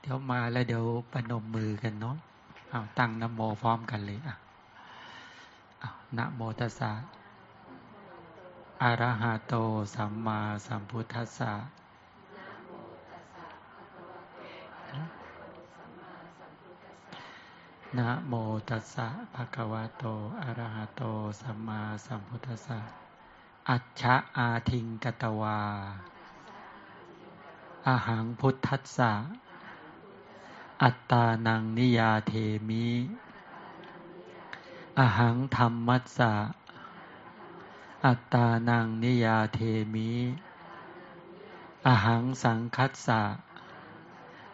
เดี๋ยวมาแล้วเดี๋ยวปนมมือกันเนาะเอาตั้งนโมพร้อมกันเลยอะนะโมตัสสะอะระหะโตสัมมาสัมพุทธัสสะนะโมตัสสะภะคะวะโตอะระหะโตสัมมาสัมพุทธัสสะอัจฉะอาทิงกตวาอาหังพุทธัสสะ อัตตานังนิยาเทมิ อหังธรรมมัสสะ อัตตานังนิยาเทมิ อหังสังคัสสะ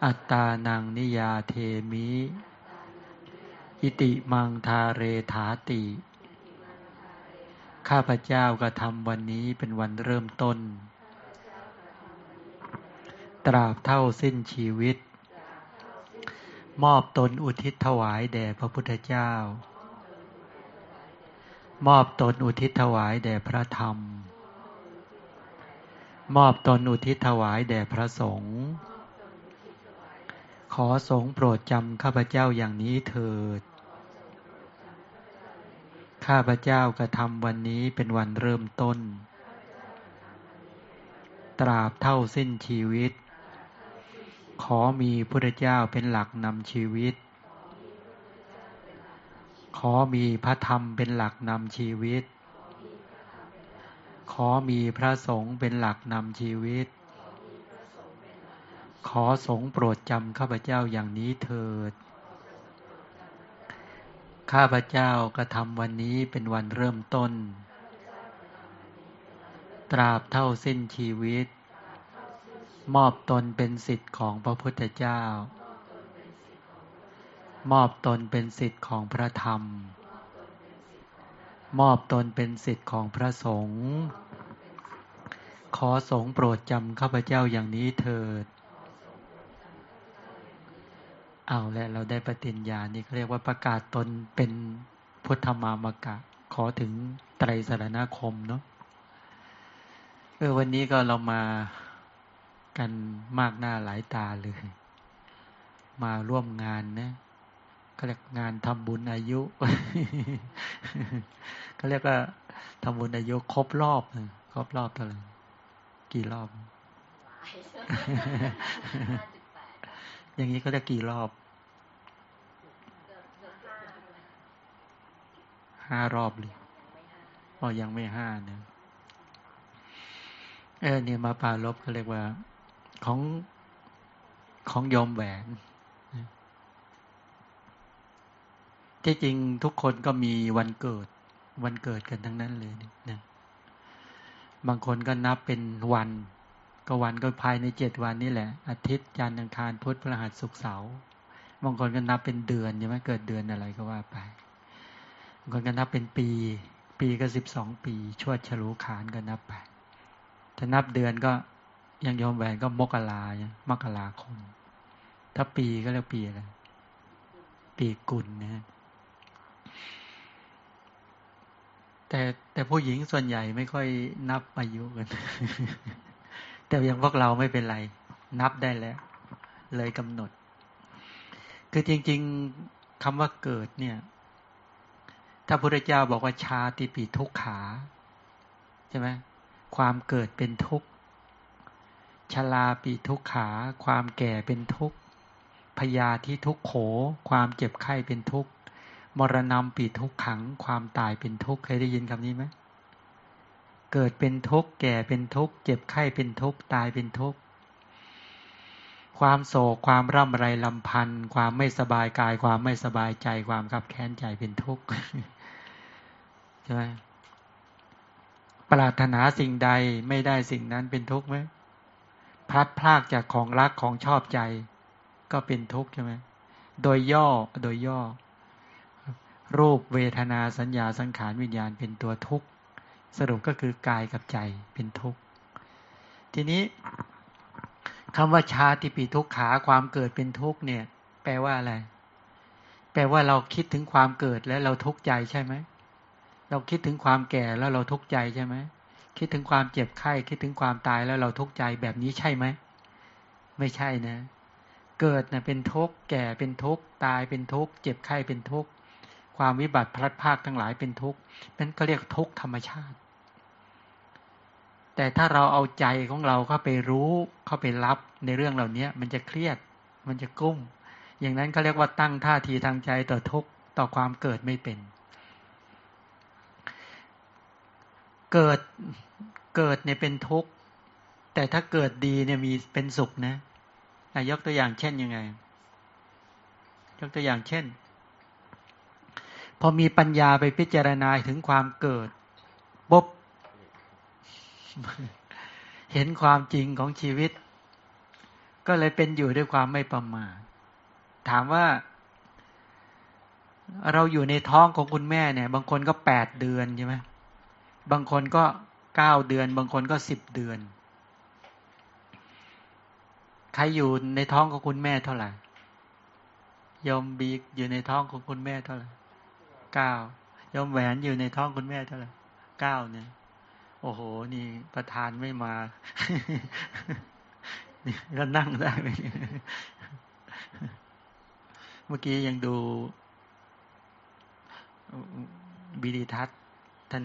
อัตตานังนิยาเทมิ อิติมังทาเรถาติ ข้าพเจ้ากระทำวันนี้เป็นวันเริ่มต้น ตราบเท่าสิ้นชีวิต มอบตนอุทิศถวายแด่พระพุทธเจ้า มอบตนอุทิศถวายแด่พระธรรม มอบตนอุทิศถวายแด่พระสงฆ์ ขอสงโปรดจำข้าพเจ้าอย่างนี้เถิด ข้าพเจ้ากระทำวันนี้เป็นวันเริ่มต้น ตราบเท่าสิ้นชีวิต ขอมีพุทธเจ้าเป็นหลักนำชีวิต ขอมีพระธรรมเป็นหลักนำชีวิต ขอมีพระสงฆ์เป็นหลักนำชีวิต ขอสงโปรดจำข้าพเจ้าอย่างนี้เถิด ข้าพเจ้ากระทำวันนี้เป็นวันเริ่มต้น ตราบเท่าสิ้นชีวิต มอบตนเป็นสิทธิ์ของพระพุทธเจ้า มอบตนเป็นสิทธิ์ของพระธรรม มอบตนเป็นสิทธิ์ของพระสงฆ์ขอสงโปรดจำข้าพเจ้าอย่างนี้เถิด เอาและเราได้ปฏิญญานี่เขาเรียกว่าประกาศตนเป็นพุทธมามกะ ขอถึงไตรสารณคมเนาะเออวันนี้ก็เรามา กันมากหน้าหลายตาเลย มาร่วมงานนะเขาเรียกงานทำบุญอายุเขาเรียกว่าทำบุญอายุครบรอบครบรอบเท่าไหร่กี่รอบ อย่างนี้เขาจะกี่รอบห้ารอบเลยอ๋อยังไม่ห้าเนี่ยเออเนี่ยมาปาลบเขาเรียกว่า ของของยอมแหวนที่จริงทุกคนก็มีวันเกิด วันเกิดกันทั้งนั้นเลยเนี่ยบางคนก็นับเป็นวัน ก็วันก็ภายในเจ็ดวันนี่แหละ อาทิตย์จันทร์อังคารพุธพฤหัสศุกร์เสาร์บางคนก็นับเป็นเดือนใช่ไหมเกิดเดือนอะไรก็ว่าไปบางคนก็นับเป็นปี ปีก็สิบสองปี ชวดฉลูขานก็นับไปถ้านับเดือนก็ ยังยอมแหวนก็มกราเนี่ยมกราคม ถ้าปีก็เรียกปีอะไร ปีกุลนะแต่แต่ผู้หญิงส่วนใหญ่ไม่ค่อยนับอายุกัน แต่ยังพวกเราไม่เป็นไร นับได้แล้ว เลยกำหนด คือจริง ๆคำว่าเกิดเนี่ย ถ้าพระเจ้าบอกว่าชาติปีทุกขา ใช่ไหมความเกิดเป็นทุกข์ ชลาปีทุกขา ความแก่เป็นทุกข์พยาที่ทุกโข ความเจ็บไข้เป็นทุกข์มรณะปีทุกขัง ความตายเป็นทุกข์เคยได้ยินคำนี้ไหมเกิดเป็นทุกข์แก่เป็นทุกข์เจ็บไข้เป็นทุกข์ตายเป็นทุกข์ความโศกความร่ำไรลำพันธ์ความไม่สบายกาย ความไม่สบายใจความขับแค้นใจเป็นทุกข์ใช่ไหมปรารถนาสิ่งใดไม่ได้สิ่งนั้นเป็นทุกข์ไหม พลัดพรากจากของรักของชอบใจ ก็เป็นทุกข์ใช่ไหมโดยย่อโดยย่อ รูปเวทนาสัญญาสังขารวิญญาณเป็นตัวทุกข์สรุปก็คือกายกับใจเป็นทุกข์ทีนี้คำว่าชาติปีทุกขาความเกิดเป็นทุกข์เนี่ย แปลว่าอะไร แปลว่าเราคิดถึงความเกิดแล้วเราทุกข์ใจใช่ไหมเราคิดถึงความแก่แล้วเราทุกข์ใจใช่ไหม คิดถึงความเจ็บไข้ คิดถึงความตายแล้วเราทุกข์ใจแบบนี้ใช่ไหม ไม่ใช่นะ เกิดนะ่ยเป็นทุกข์แก่เป็นทุกข์ตายเป็นทุกข์เจ็บไข้เป็นทุกข์ความวิบัติพลัดพรากทั้งหลายเป็นทุกข์นั่นก็เรียกทุกข์ธรรมชาติ แต่ถ้าเราเอาใจของเราเข้าไปรู้เข้าไปรับในเรื่องเหล่านี้มันจะเครียด มันจะกุ้ม อย่างนั้นก็เรียกว่าตั้งท่าทีทางใจต่อทุกข์ต่อความเกิดไม่เป็น เกิดเกิดเนี่ยเป็นทุกข์ แต่ถ้าเกิดดีเนี่ยมีเป็นสุขนะยกตัวอย่างเช่นยังไง ยกตัวอย่างเช่น พอมีปัญญาไปพิจารณาถึงความเกิดบบเห็นความจริงของชีวิต ก็เลยเป็นอยู่ด้วยความไม่ประมาทถามว่า เราอยู่ในท้องของคุณแม่เนี่ย บางคนก็แปดเดือนใช่ไหม บางคนก็เก้าเดือน บางคนก็สิบเดือน ใครอยู่ในท้องของคุณแม่เท่าไหร่ยมบีอยู่ในท้องของคุณแม่เท่าไหร่เก้ายมแหวนอยู่ในท้องคุณแม่เท่าไหร่เก้าเนี่ย โอ้โห นี่ประธานไม่มาก็นั่งได้ไหมเมื่อกี้ยังดูบีดีทัศท่าน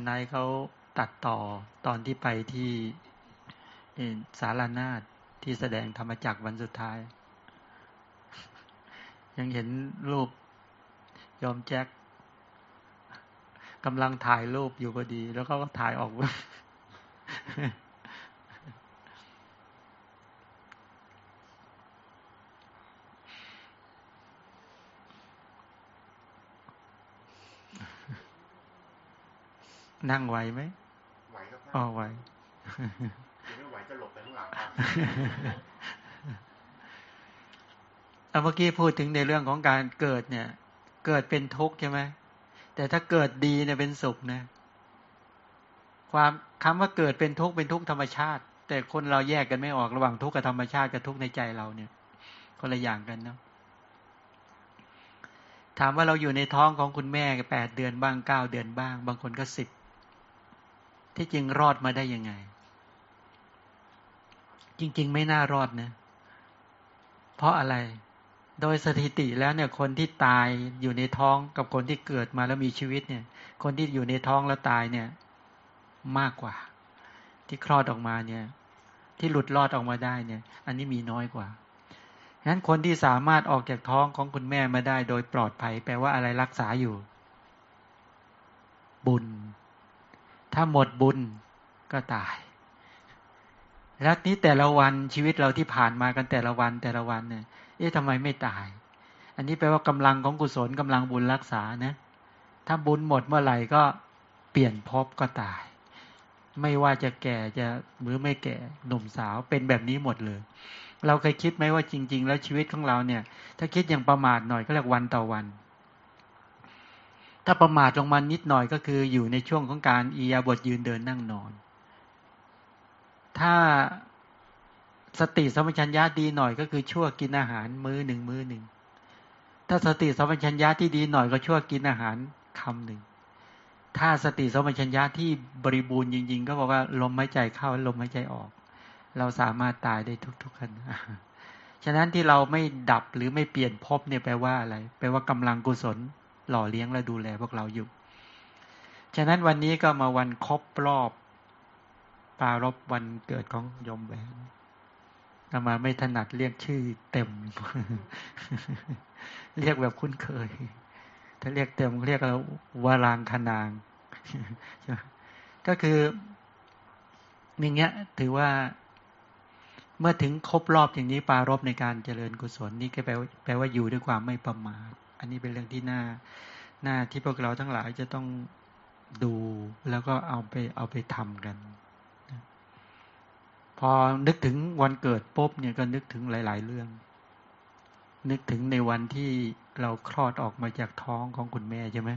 นายเขาตัดต่อตอนที่ไปที่สารนาฏที่แสดงธรรมจักวันสุดท้าย ยังเห็นรูปยอมแจ็คกำลังถ่ายรูปอยู่พอดี แล้วก็ถ่ายออก นั่งไหวไหมไหวครับอ๋อไหวไม่ไหวจะหลบไปข้างหลังครับเมื่อกี้พูดถึงในเรื่องของการเกิดเนี่ย เกิดเป็นทุกข์ใช่ไหมแต่ถ้าเกิดดีเนี่ยเป็นสุขนะความคำว่าเกิดเป็นทุกข์เป็นทุกข์ธรรมชาติ แต่คนเราแยกกันไม่ออกระหว่างทุกข์กับธรรมชาติกับทุกข์ในใจเราเนี่ย คนละอย่างกันเนาะถามว่าเราอยู่ในท้องของคุณแม่แปดเดือนบ้างเก้าเดือนบ้าง บางคนก็สิบ ที่จริงรอดมาได้ยังไง จริง ๆ ไม่น่ารอดนะ เพราะอะไร โดยสถิติแล้วเนี่ย คนที่ตายอยู่ในท้องกับคนที่เกิดมาแล้วมีชีวิตเนี่ย คนที่อยู่ในท้องแล้วตายเนี่ย มากกว่า ที่คลอดออกมาเนี่ย ที่หลุดรอดออกมาได้เนี่ย อันนี้มีน้อยกว่าฉะนั้นคนที่สามารถออกจากท้องของคุณแม่มาได้โดยปลอดภัย แปลว่าอะไรรักษาอยู่ บุญ ถ้าหมดบุญก็ตาย แล้วนี้แต่ละวันชีวิตเราที่ผ่านมากันแต่ละวันแต่ละวันเนี่ย เอ๊ะทำไมไม่ตาย อันนี้แปลว่ากำลังของกุศลกำลังบุญรักษานะ ถ้าบุญหมดเมื่อไหร่ก็เปลี่ยนภพก็ตาย ไม่ว่าจะแก่จะหรือไม่แก่หนุ่มสาวเป็นแบบนี้หมดเลย เราเคยคิดไหมว่าจริง ๆ แล้วชีวิตของเราเนี่ย ถ้าคิดอย่างประมาทหน่อยก็เรียกวันต่อวัน ถ้าประมาทลงมานิดหน่อยก็คืออยู่ในช่วงของการอียาบทยืนเดินนั่งนอน ถ้าสติสัมัชัญญาดีหน่อยก็คือชั่วกินอาหารมื้อหนึ่งมื้อหนึ่ง ถ้าสติสัมัชัญญาที่ดีหน่อยก็ชั่วกินอาหารคำหนึ่ง ถ้าสติสัมัชัญญาที่บริบูรณ์จริง ๆ ก็บอกว่าลมหายใจเข้าลมหายใจออก เราสามารถตายได้ทุกๆขณะฉะนั้นที่เราไม่ดับหรือไม่เปลี่ยนภพเนี่ยแปลว่าอะไร แปลว่ากำลังกุศล หล่อเลี้ยงและดูแลพวกเราอยู่ ฉะนั้นวันนี้ก็มาวันครบรอบปารบวันเกิดของยมแหวนนมาไม่ถนัดเรียกชื่อเต็ม เรียกแบบคุ้นเคย ถ้าเรียกเต็มเรียกว่าวารางคนาง ก็คืออย่างเงี้ย ถือว่าเมื่อถึงครบรอบอย่างนี้ปารบในการเจริญกุศลนี่ก็แปลว่าแปลว่าอยู่ด้วยความไม่ประมาท อันนี้เป็นเรื่องที่น่าหน้าที่พวกเราทั้งหลายจะต้องดูแล้วก็เอาไปเอาไปทำกัน พอนึกถึงวันเกิดปุ๊บเนี่ยก็นึกถึงหลาย ๆ เรื่อง นึกถึงในวันที่เราคลอดออกมาจากท้องของคุณแม่ใช่ไหม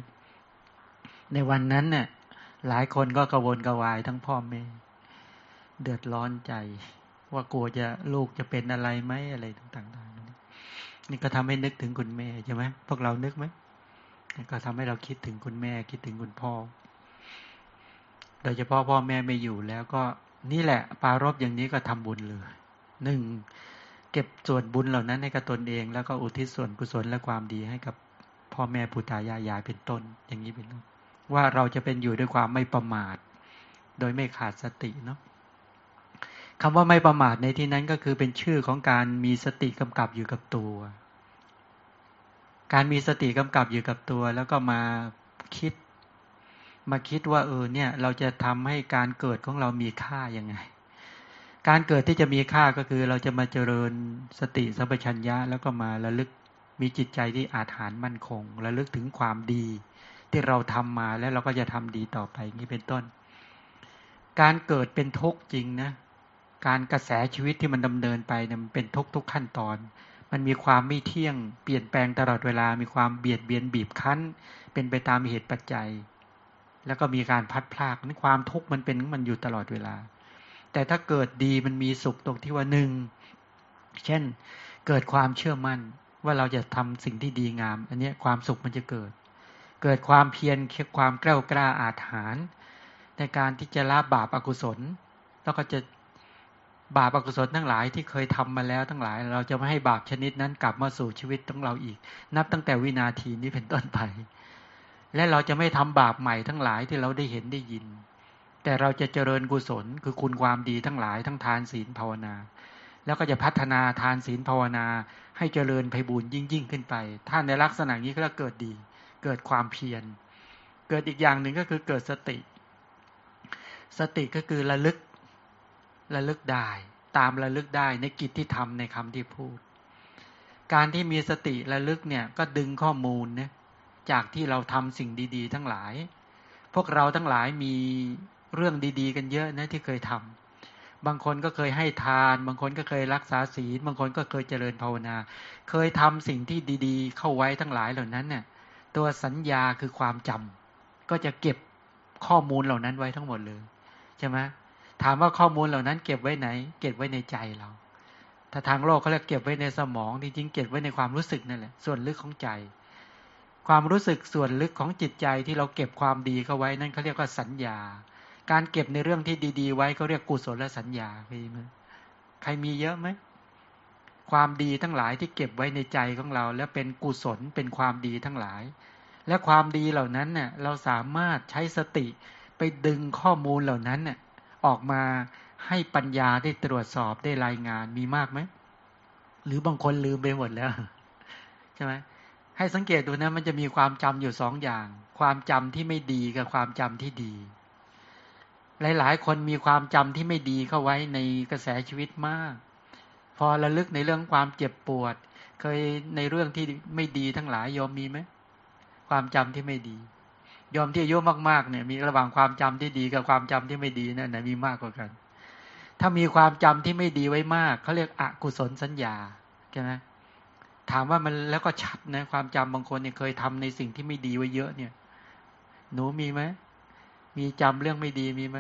ในวันนั้นเนี่ยหลายคนก็กระวนกระวายทั้งพ่อแม่ เดือดร้อนใจ ว่ากลัวจะลูกจะเป็นอะไรไหมอะไรต่าง ๆ นี่ก็ทำให้นึกถึงคุณแม่ใช่ไหมพวกเรานึกไหมก็ทำให้เราคิดถึงคุณแม่ คิดถึงคุณพ่อ โดยเฉพาะพ่อแม่ไม่อยู่แล้วก็นี่แหละ ปารบอย่างนี้ก็ทำบุญเลยหนึ่งเก็บส่วนบุญเหล่านั้นให้กับตนเอง แล้วก็อุทิศส่วนกุศลและความดีให้กับพ่อแม่ปู่ตายายายเป็นต้น อย่างนี้เป็นต้นว่าเราจะเป็นอยู่ด้วยความไม่ประมาท โดยไม่ขาดสติเนาะ คำว่าไม่ประมาทในที่นั้นก็คือเป็นชื่อของการมีสติกำกับอยู่กับตัว การมีสติกำกับอยู่กับตัว แล้วก็มาคิด มาคิดว่าเออเนี่ย เราจะทำให้การเกิดของเรามีค่ายังไง การเกิดที่จะมีค่าก็คือเราจะมาเจริญสติสัมปชัญญะ แล้วก็มาระลึกมีจิตใจที่อาถรรพ์มั่นคงระลึกถึงความดี ที่เราทำมาแล้วเราก็จะทำดีต่อไปนี้เป็นต้น การเกิดเป็นทุกข์จริงนะ การกระแสชีวิตที่มันดำเนินไปเนี่ยมันเป็นทุกทุกขั้นตอน มันมีความไม่เที่ยง เปลี่ยนแปลงตลอดเวลา มีความเบียดเบียนบีบคั้น เป็นไปตามเหตุปัจจัย แล้วก็มีการพัดพลากนั้นความทุกข์มันเป็นมันอยู่ตลอดเวลา แต่ถ้าเกิดดีมันมีสุขตรงที่ว่าหนึ่งเช่นเกิดความเชื่อมั่นว่าเราจะทำสิ่งที่ดีงาม อันนี้ความสุขมันจะเกิด เกิดความเพียรเความกล้ากล้าอาถรรพ์ในการที่จะละบาปอากุศล แล้วก็จะ บาปอกุศลทั้งหลายที่เคยทำมาแล้วทั้งหลาย เราจะไม่ให้บาปชนิดนั้นกลับมาสู่ชีวิตของเราอีก นับตั้งแต่วินาทีนี้เป็นต้นไป และเราจะไม่ทำบาปใหม่ทั้งหลายที่เราได้เห็นได้ยิน แต่เราจะเจริญกุศลคือคุณความดีทั้งหลายทั้งทานศีลภาวนา แล้วก็จะพัฒนาทานศีลภาวนา ให้เจริญไพบูรยิ่งยิ่งขึ้นไปท่านในลักษณะนี้ก็จะเกิดดี เกิดความเพียรเกิดอีกอย่างหนึ่งก็คือเกิดสติ สติก็คือระลึก ระลึกได้ ตามระลึกได้ในกิจที่ทำในคำที่พูด การที่มีสติระลึกเนี่ยก็ดึงข้อมูลเนี่ยจากที่เราทำสิ่งดี ๆ ทั้งหลาย พวกเราทั้งหลายมีเรื่องดีๆ กันเยอะนะที่เคยทำบางคนก็เคยให้ทาน บางคนก็เคยรักษาศีล บางคนก็เคยเจริญภาวนา เคยทำสิ่งที่ดีๆ เข้าไว้ทั้งหลายเหล่านั้นเนี่ยตัวสัญญาคือความจำก็จะเก็บข้อมูลเหล่านั้นไว้ทั้งหมดเลยใช่ไหม ถามว่าข้อมูลเหล่านั้น เก็บไว้ไหน เก็บไว้ในใจเรา ถ้าทางโลกเขาเรียกเก็บไว้ในสมองจริงๆเก็บไว้ในความรู้สึกนั่นแหละส่วนลึกของใจ ความรู้สึกส่วนลึกของจิตใจที่เราเก็บความดีเข้าไว้นั่นเขาเรียกว่าสัญญา การเก็บในเรื่องที่ดีๆ ไว้เขาเรียกกุศลและสัญญาใครมีใครมีเยอะไหมความดีทั้งหลายที่เก็บไว้ในใจของเรา แล้วเป็นกุศลเป็นความดีทั้งหลาย และความดีเหล่านั้นเนี่ยเราสามารถใช้สติไปดึงข้อมูลเหล่านั้นเนี่ย ออกมาให้ปัญญาได้ตรวจสอบได้รายงานมีมากไหม หรือบางคนลืมไปหมดแล้วใช่ไหมให้สังเกตดูนะมันจะมีความจำอยู่สองอย่าง ความจำที่ไม่ดีกับความจำที่ดี หลาย ๆ คนมีความจำที่ไม่ดีเข้าไว้ในกระแสชีวิตมาก พอระลึกในเรื่องความเจ็บปวด เคยในเรื่องที่ไม่ดีทั้งหลายยอมมีไหมความจำที่ไม่ดี ยอมที่อายุมากๆเนี่ย มีระหว่างความจำที่ดีกับความจำที่ไม่ดีนั่นนมีมากกว่ากัน ถ้ามีความจำที่ไม่ดีไว้มากเขาเรียกอกุศลสัญญาใช่ไหมถามว่ามันแล้วก็ชัดนะความจำบางคนเนี่ยเคยทำในสิ่งที่ไม่ดีไว้เยอะเนี่ย หนูมีไหมมีจำเรื่องไม่ดีมีไหม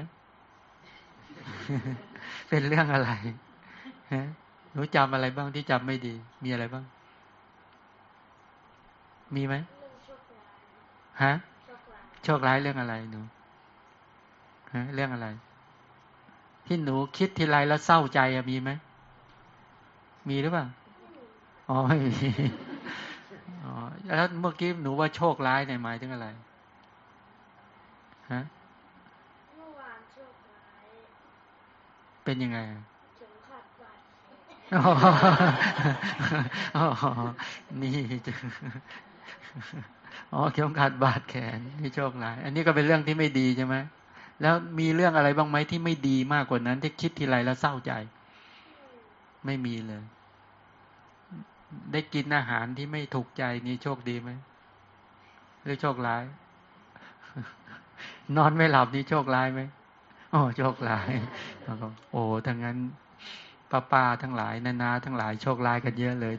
เป็นเรื่องอะไรฮะหนูจำอะไรบ้างที่จำไม่ดี มีอะไรบ้าง มีไหมฮะ โชคร้ายเรื่องอะไรหนูเรื่องอะไร ที่หนูคิดทีไรแล้วเศร้าใจมีไหมมีหรือเปล่าอ๋อไม่มีอ๋อแล้วเมื่อกี้หนูว่าโชคร้ายในหมายถึงอะไรฮะเมื่อวานโชคร้ายเป็นยังไงถึงขาดบาด อ๋อนี่อ๋อเข็มขัดบาดแขนนี่โชคร้าย อันนี้ก็เป็นเรื่องที่ไม่ดีใช่ไหมแล้วมีเรื่องอะไรบ้างไหมที่ไม่ดีมากกว่านั้น ที่คิดทีไรแล้วเศร้าใจ ไม่มีเลย ได้กินอาหารที่ไม่ถูกใจนี่โชคดีไหมหรือโชคร้าย นอนไม่หลับนี่โชคร้ายไหมโอ้โชคร้ายโอ้ทั้งนั้นป้าป้าทั้งหลายนานาทั้งหลายโชคร้ายกันเยอะเลย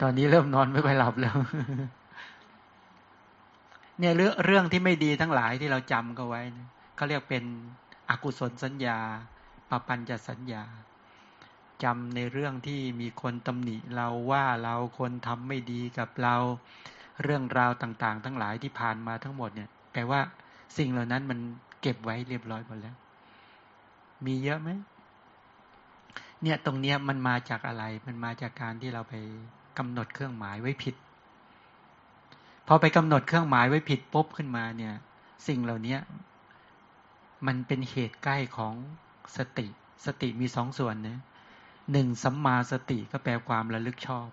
ตอนนี้เริ่มนอนไม่ค่อยหลับแล้ว เนี่ยเรื่องเรื่องที่ไม่ดีทั้งหลายที่เราจำเขาไว้เขาเรียกเป็นอกุศลสัญญาปปัญจสัญญาจำในเรื่องที่มีคนตำหนิเราว่าเราคนทำไม่ดีกับเรา เรื่องราวต่างๆ ทั้งหลายที่ผ่านมาทั้งหมดเนี่ยแปลว่าสิ่งเหล่านั้นมันเก็บไว้เรียบร้อยหมดแล้ว มีเยอะไหมเนี่ยตรงเนี้ยมันมาจากอะไร มันมาจากการที่เราไปกำหนดเครื่องหมายไว้ผิด พอไปกำหนดเครื่องหมายไว้ผิดปุ๊บขึ้นมาเนี่ย สิ่งเหล่านี้มันเป็นเหตุใกล้ของสติ สติมีสองส่วนนะหนึ่งสัมมาสติก็แปลความระลึกชอบ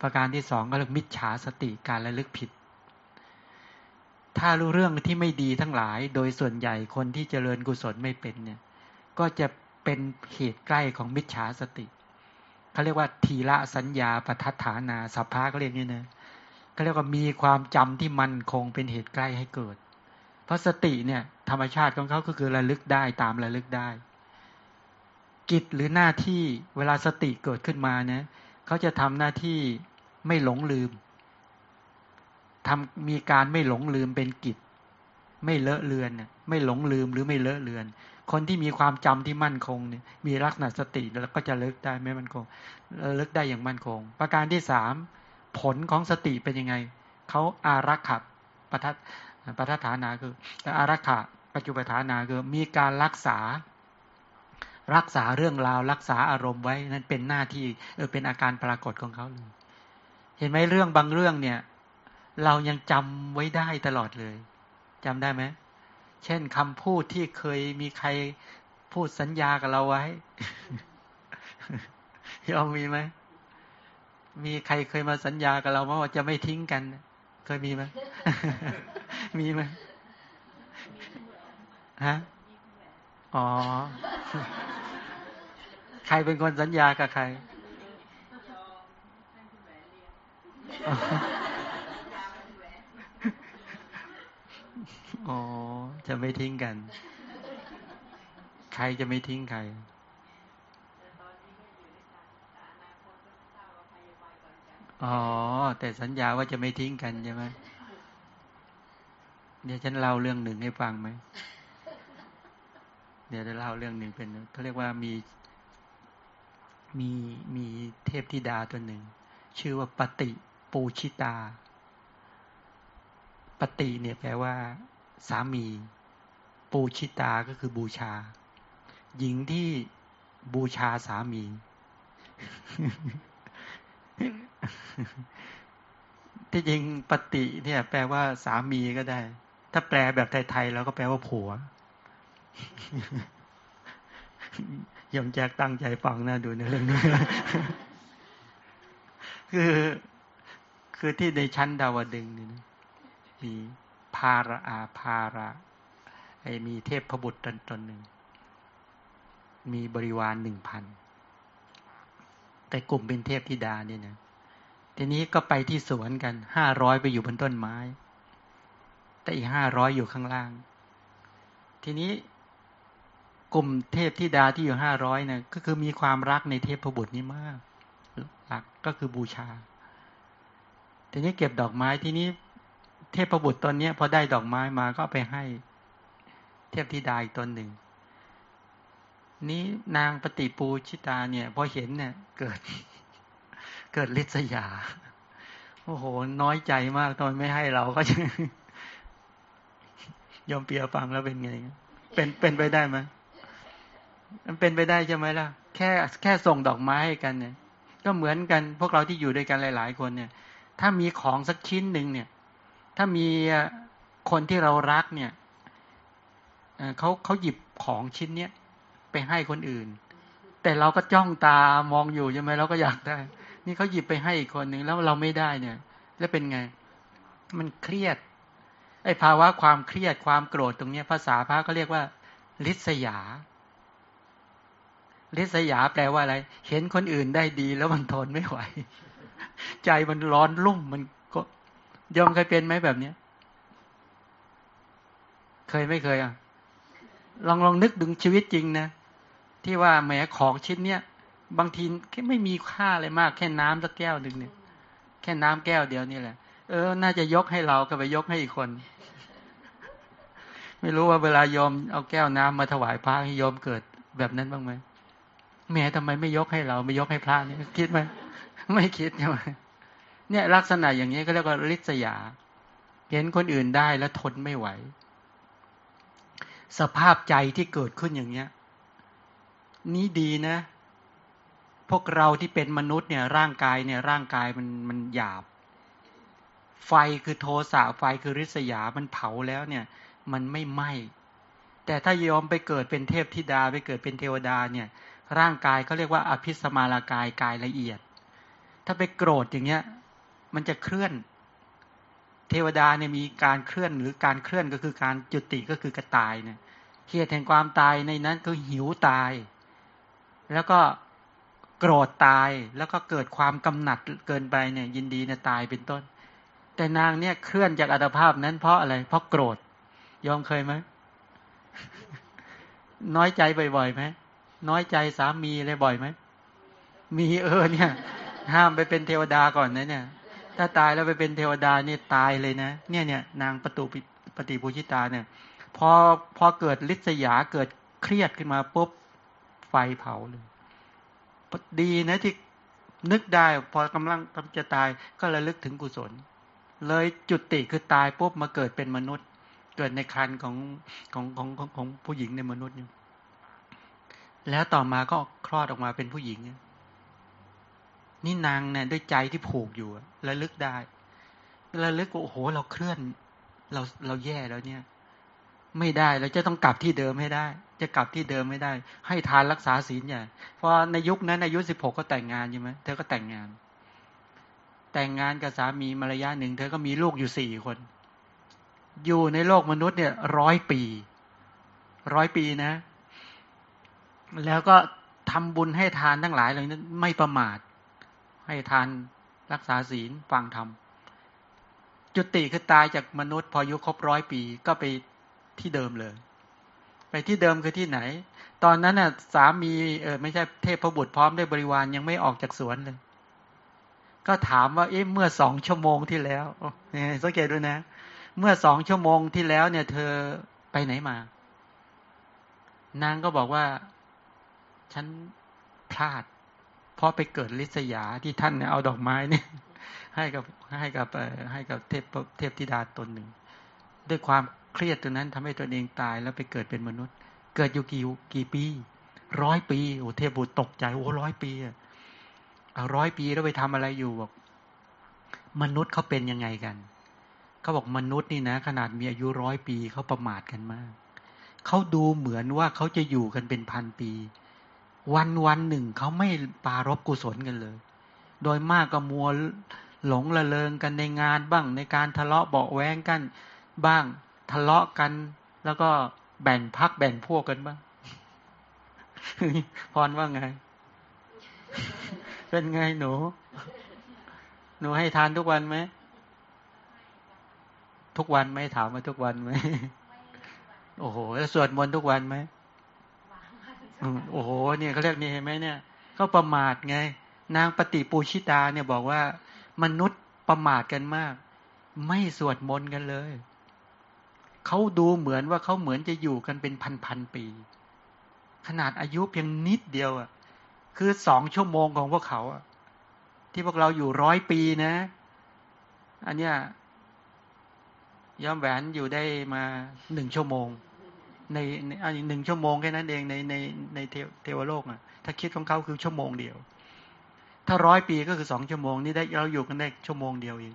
ประการที่สองก็เรียกมิจฉาสติการระลึกผิด ถ้ารู้เรื่องที่ไม่ดีทั้งหลาย โดยส่วนใหญ่คนที่เจริญกุศลไม่เป็นเนี่ย ก็จะเป็นเหตุใกล้ของมิจฉาสติเขาเรียกว่าทีละสัญญาปทัฏฐานาสัพพะก็เรียกนี่นะ เขาเรียกว่ามีความจำที่มันคงเป็นเหตุใกล้ให้เกิด เพราะสติเนี่ย ธรรมชาติของเขาก็คือระลึกได้ตามระลึกได้ กิจหรือหน้าที่เวลาสติเกิดขึ้นมาเนี่ยเขาจะทำหน้าที่ไม่หลงลืมทำมีการไม่หลงลืมเป็นกิจ ไม่เลอะเลือนไม่หลงลืมหรือไม่เลอะเลือน คนที่มีความจำที่มั่นคงเนี่ยมีลักษณะสติแล้วก็จะเลิกได้ไม่มั่นคงเลิกได้อย่างมั่นคง ประการที่สาม ผลของสติเป็นยังไงเขาอารักขับประทัดประทัฐานาคืออารักขะปัจจุปฐานาคือมีการรักษา รักษาเรื่องราว รักษาอารมณ์ไว้นั่นเป็นหน้าที่เออเป็นอาการปรากฏของเขาเลยเห็นไหมเรื่องบางเรื่องเนี่ย เรายังจำไว้ได้ตลอดเลยจำได้ไหมเช่นคำพูดที่เคยมีใครพูดสัญญากับเราไว้ยอมมีไหม มีใครเคยมาสัญญากับเราว่าจะไม่ทิ้งกัน เคยมีไหมมีไหมฮะอ๋อ ใครเป็นคนสัญญากับใคร อ๋อ จะไม่ทิ้งกัน ใครจะไม่ทิ้งใคร อ๋อ แต่สัญญาว่าจะไม่ทิ้งกันใช่ไหมเดี๋ยวฉันเล่าเรื่องหนึ่งให้ฟังไหมเดี๋ยวจะเล่าเรื่องหนึ่งเป็นเขาเรียกว่ามีมีมีเทพธิดาตัวหนึ่ง ชื่อว่าปฏิปูชิตา ปฏิเนี่ยแปลว่า สามี ปูชิตาก็คือบูชา หญิงที่บูชาสามี ที่จริงปฏิเนี่ย แปลว่าสามีก็ได้ ถ้าแปลแบบไทยๆแล้วก็แปลว่าผัว ยมแจกตั้งใจฟังนะดูในเรื่องนี้คือคือที่ในชั้นดาวดึงนี่นะมีพาระอาพาระไอ้มีเทพพบุตรตนตนหนึ่ง มีบริวารหนึ่งพัน แต่กลุ่มเป็นเทพธิดาเนี่ยนะ ทีนี้ก็ไปที่สวนกัน ห้าร้อยไปอยู่บนต้นไม้ แต่อีกห้าร้อยอยู่ข้างล่าง ทีนี้กลุ่มเทพธิดาที่อยู่ห้าร้อยเนี่ยก็คือมีความรักในเทพพบุตรนี้มากรักก็คือบูชา ทีนี้เก็บดอกไม้ทีนี้เทพบุตรตนนี้พอได้ดอกไม้มาก็ไปให้ เทพธิดาอีกตนหนึ่ง นี้นางปฏิปูชิตาเนี่ย พอเห็นเนี่ย เกิด เกิดลิษยา โอ้โห น้อยใจมากตอนไม่ให้เราก็ยอมเปียฟังแล้วเป็นไง เป็นเป็นไปได้ไหมมันเป็นไปได้ใช่ไหมล่ะ แค่แค่ส่งดอกไม้ให้กันเนี่ย ก็เหมือนกันพวกเราที่อยู่ด้วยกันหลาย ๆ คนเนี่ย ถ้ามีของสักชิ้นหนึ่งเนี่ย ถ้ามีคนที่เรารักเนี่ยเขาเขาหยิบของชิ้นเนี้ยไปให้คนอื่น แต่เราก็จ้องตามองอยู่ใช่ไหมเราก็อยากได้ นี่เขาหยิบไปให้อีกคนหนึ่งแล้วเราไม่ได้เนี่ย แล้วเป็นไง มันเครียด ไอ้ภาวะความเครียดความโกรธตรงนี้ภาษาพระก็เรียกว่า ลิษยา ลิษยาแปลว่าอะไร เห็นคนอื่นได้ดีแล้วมันทนไม่ไหว ใจมันร้อนรุ่มมันก็ยอมเคยเป็นไหมแบบเนี้ย เคยไม่เคยอะลองลองนึกดึงชีวิตจริงนะที่ว่าแหมของชิ้นเนี้ย บางทีแค่ไม่มีค่าอะไรมาก แค่น้ำสักแก้วหนึ่งเนี่ย แค่น้ำแก้วเดียวนี่แหละ เออ น่าจะยกให้เราก็ไปยกให้อีกคน ไม่รู้ว่าเวลายอมเอาแก้วน้ำมาถวายพระให้ยอมเกิดแบบนั้นบ้างไหมแม่ทำไมไม่ยกให้เรา ไม่ยกให้พระนี่คิดไหมไม่คิดใช่ไหมเนี่ยลักษณะอย่างนี้ก็เรียกว่าริษยา เห็นคนอื่นได้แล้วทนไม่ไหว สภาพใจที่เกิดขึ้นอย่างเนี้ย นี้ดีนะ พวกเราที่เป็นมนุษย์เนี่ยร่างกายเนี่ยร่างกายมันมันหยาบ ไฟคือโทสะไฟคือริษยา มันเผาแล้วเนี่ย มันไม่ไหม้แต่ถ้ายอมไปเกิดเป็นเทพธิดาไปเกิดเป็นเทวดาเนี่ย ร่างกายเขาเรียกว่า อภิสมารากายกายละเอียด ถ้าไปโกรธอย่างเงี้ย มันจะเคลื่อน เทวดาเนี่ยมีการเคลื่อนหรือการเคลื่อนก็คือการจุติก็คือกระตายเนี่ยเหตุแห่งความตายในนั้นก็หิวตาย แล้วก็ โกรธตายแล้วก็เกิดความกำหนัดเกินไปเนี่ย ยินดีเนี่ยตายเป็นต้น แต่นางเนี่ยเคลื่อนจากอัตภาพนั้นเพราะอะไร เพราะโกรธยอมเคยไหมน้อยใจบ่อยๆไหมน้อยใจสามีเลยบ่อยไหมมีเออเนี่ย ห้ามไปเป็นเทวดาก่อนนะเนี่ย ถ้าตายแล้วไปเป็นเทวดานี่ตายเลยนะเนี่ยเนี่ยนางประตุปฏิปูชิตาเนี่ย พอพอเกิดลิษยาเกิดเครียดขึ้นมาปุ๊บไฟเผาเลย ดีนะที่นึกได้พอกำลังจะตายก็ระลึกถึงกุศล เลยจุดติคือตายปุ๊บมาเกิดเป็นมนุษย์ เกิดในคันของของของของของผู้หญิงในมนุษย์นี่แล้วต่อมาก็คลอดออกมาเป็นผู้หญิง นี่นางเนี่ยด้วยใจที่ผูกอยู่ระลึกได้ระลึกว่าโอ้โหเราเคลื่อน เราเราแย่แล้วเนี่ย ไม่ได้เราจะต้องกลับที่เดิมให้ได้ จะกลับที่เดิมไม่ได้ ให้ทานรักษาศีลอย่างเพราะในยุคนั้นอายุสิบหกก็แต่งงานใช่ไหมเธอก็แต่งงาน แต่งงานกับสามีมารยาหนึ่งเธอก็มีลูกอยู่สี่คน อยู่ในโลกมนุษย์เนี่ยร้อยปีร้อยปีนะ แล้วก็ทำบุญให้ทานทั้งหลายเลยนั้นไม่ประมาท ให้ทานรักษาศีลฟังธรรมจุติคือตายจากมนุษย์พออายุครบร้อยปี ก็ไป ที่เดิมเลย ไปที่เดิมคือที่ไหน ตอนนั้นน่ะ สามีเออไม่ใช่เทพบุตรพร้อมด้วยบริวารยังไม่ออกจากสวนเลย ก็ถามว่าเอ๊ะเมื่อสองชั่วโมงที่แล้วเนี่ยสังเกตด้วยนะ เมื่อสองชั่วโมงที่แล้วเนี่ย เธอไปไหนมา นางก็บอกว่าฉันพลาด เพราะไปเกิดลิษยาที่ท่านเนี่ยเอาดอกไม้เนี่ย ให้กับให้กับให้กับเทพเทพธิดาตนหนึ่ง ด้วยความ เครียดตัวนั้นทำให้ตัวเองตายแล้วไปเกิดเป็นมนุษย์ เกิดอยู่กี่กี่ปีร้อยปีโอ้เทพบุตรตกใจโอ้ร้อยปีอะร้อยปีแล้วไปทำอะไรอยู่บอกมนุษย์เขาเป็นยังไงกันเขาบอกมนุษย์นี่นะ ขนาดมีอายุร้อยปีเขาประมาทกันมากเขาดูเหมือนว่าเขาจะอยู่กันเป็นพันปี วันวันหนึ่งเขาไม่ปารบกุศลกันเลย โดยมากก็มัวหลงละเลงกันในงานบ้างในการทะเลาะเบาแวงกันบ้าง ทะเลาะกัน แล้วก็แบ่งพักแบ่งพวกกันบ้างพรว่าไง เป็นไงหนู หนูให้ทานทุกวันไหม ทุกวันไหมถามมาทุกวันไหม โอ้โห แล้วสวดมนต์ทุกวันไหมโอ้โห เนี่ยเขาเรียกนี่เห็นไหมเนี่ยเขาประมาทไง นางปฏิปูชิตาเนี่ยบอกว่า มนุษย์ประมาทกันมาก ไม่สวดมนต์กันเลย เขาดูเหมือนว่าเขาเหมือนจะอยู่กันเป็นพันพันปี ขนาดอายุเพียงนิดเดียวอะ คือสองชั่วโมงของพวกเขาอะ ที่พวกเราอยู่ร้อยปีนะ อันเนี้ยย้อมแหวนอยู่ได้มาหนึ่งชั่วโมง ในในหนึ่งชั่วโมงแค่นั้นเองในในในเทวโลกอะ ถ้าคิดของเขาคือชั่วโมงเดียว ถ้าร้อยปีก็คือสองชั่วโมง นี่ได้เราอยู่กันได้ชั่วโมงเดียวเอง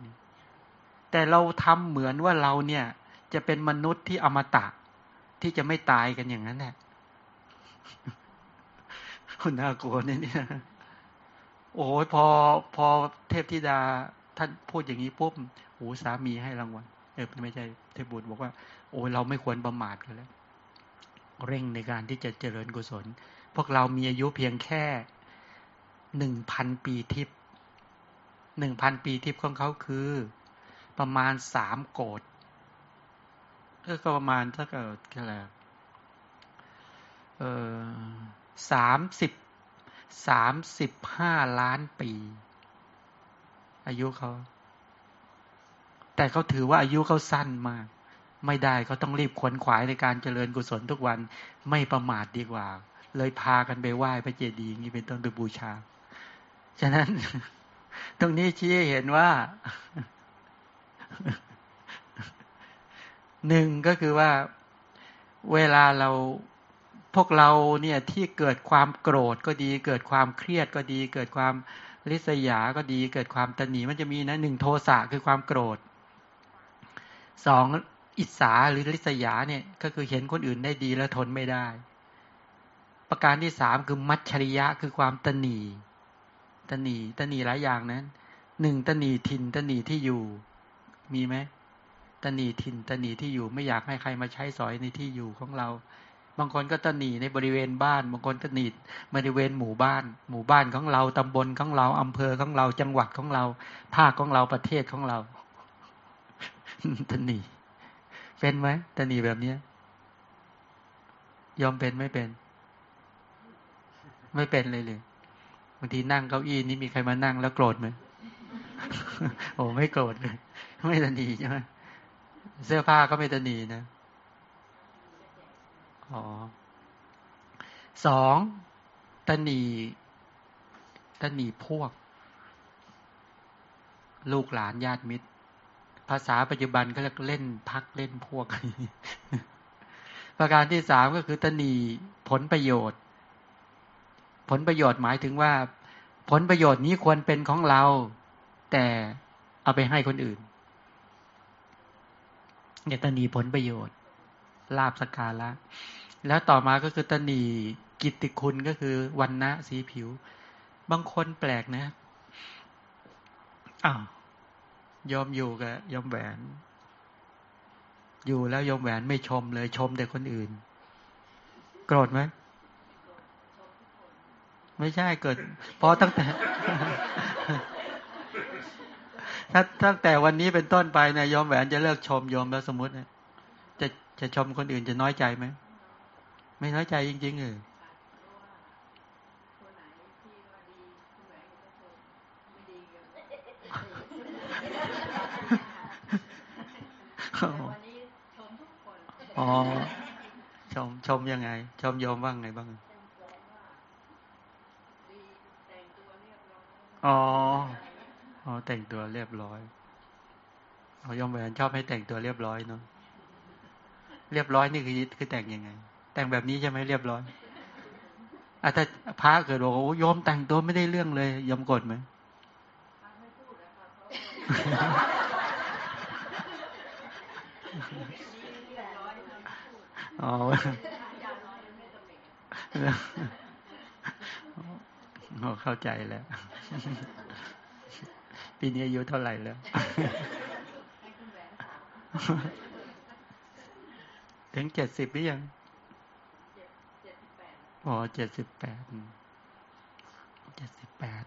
แต่เราทำเหมือนว่าเราเนี่ย จะเป็นมนุษย์ที่อมตะ ที่จะไม่ตายกันอย่างนั้นแหละคุณน่ากลัวเนี่ยโอ้ยพอพอเทพธิดา ท่านพูดอย่างนี้ปุ๊บโอ้สามีให้รางวัลเออไม่ใช่เทพบุตรบอกว่า โอ้ยเราไม่ควรประมาทกันแล้ว เร่งในการที่จะเจริญกุศล พวกเรามีอายุเพียงแค่หนึ่งพันปีทิพย์หนึ่งพันปีทิพย์ของเขาคือ ประมาณสามโกด ก็ประมาณสักเอออะไรเออสามสิบสามสิบห้าล้านปี อายุเขา แต่เขาถือว่าอายุเขาสั้นมาก ไม่ได้เขาต้องรีบขวนขวายในการเจริญกุศลทุกวันไม่ประมาทดีกว่า เลยพากันไปไหว้พระเจดีย์อย่างนี้เป็นต้นไปบูชา ฉะนั้น ตรงนี้ชี้เห็นว่า หนึ่งก็คือว่าเวลาเราพวกเราเนี่ยที่เกิดความโกรธก็ดี เกิดความเครียดก็ดี เกิดความริษยาก็ดี เกิดความตนีมันจะมีนะหนึ่งโทสะคือความโกรธสองอิสาหรือริษยาเนี่ยก็คือเห็นคนอื่นได้ดีแล้วทนไม่ได้ ประการที่สามคือมัจฉริยะคือความตนีตนีตนีหลายอย่างนั้นหนึ่งตนีทินตนีที่อยู่มีไหม ตนีทินตนีที่อยู่ไม่อยากให้ใครมาใช้สอยในที่อยู่ของเรา บางคนก็ตนีในบริเวณบ้าน บางคนตนีบริเวณหมู่บ้าน หมู่บ้านของเราตำบลของเราอำเภอของเราจังหวัดของเรา ภาคของเราประเทศของเราตนีเป็นไหมตนีแบบเนี้ยยอมเป็นไม่เป็น ไม่เป็นเลยเลยบางทีนั่งเก้าอี้นี้มีใครมานั่งแล้วโกรธไหมโอ้ไม่โกรธเลยไม่ตนีใช่ไหม เสื้อผ้าก็ไม่ตนีนะอ๋อสองตนีตนีพวก ลูกหลานญาติมิตร ภาษาปัจจุบันก็เรียกเล่นพักเล่นพวก ประการที่สามก็คือตนีผลประโยชน์ ผลประโยชน์หมายถึงว่า ผลประโยชน์นี้ควรเป็นของเรา แต่เอาไปให้คนอื่น เนี่ยตนีผลประโยชน์ ลาบสกาละ แล้วต่อมาก็คือตนีกิตติคุณก็คือวันนะสีผิว บางคนแปลกนะอ้าวยอมอยู่กับยอมแหวน อยู่แล้วยอมแหวนไม่ชมเลยชมแต่คนอื่น โกรธไหมไม่ใช่เกิด เพราะตั้งแต่ ถ้าตั้งแต่วันนี้เป็นต้นไปเนะยยอมแหวนจะเลิกชมยอมแล้วสมมติเนี่ยจะจะชมคนอื่นจะน้อยใจไหมไม่น้อยใจจริงๆเอออ๋อชมชมยังไง ชมยอมว่างไงบ้างอ๋อ อ๋อแต่งตัวเรียบร้อยเอายอมแหวนชอบให้แต่งตัวเรียบร้อยเนาะเรียบร้อยนี่คือคือแต่งยังไง แต่งแบบนี้ใช่ไหมเรียบร้อยอาถ้าพระเกิดบอกโอ้ยอมแต่งตัวไม่ได้เรื่องเลยยอมกดไหมอ๋อเข้าใจแล้ว ปีนี้อายุเท่าไหร่แล้ว ถึงเจ็ดสิบหรือยังอ๋อเจ็ดสิบแปดเจ็ดสิบแปด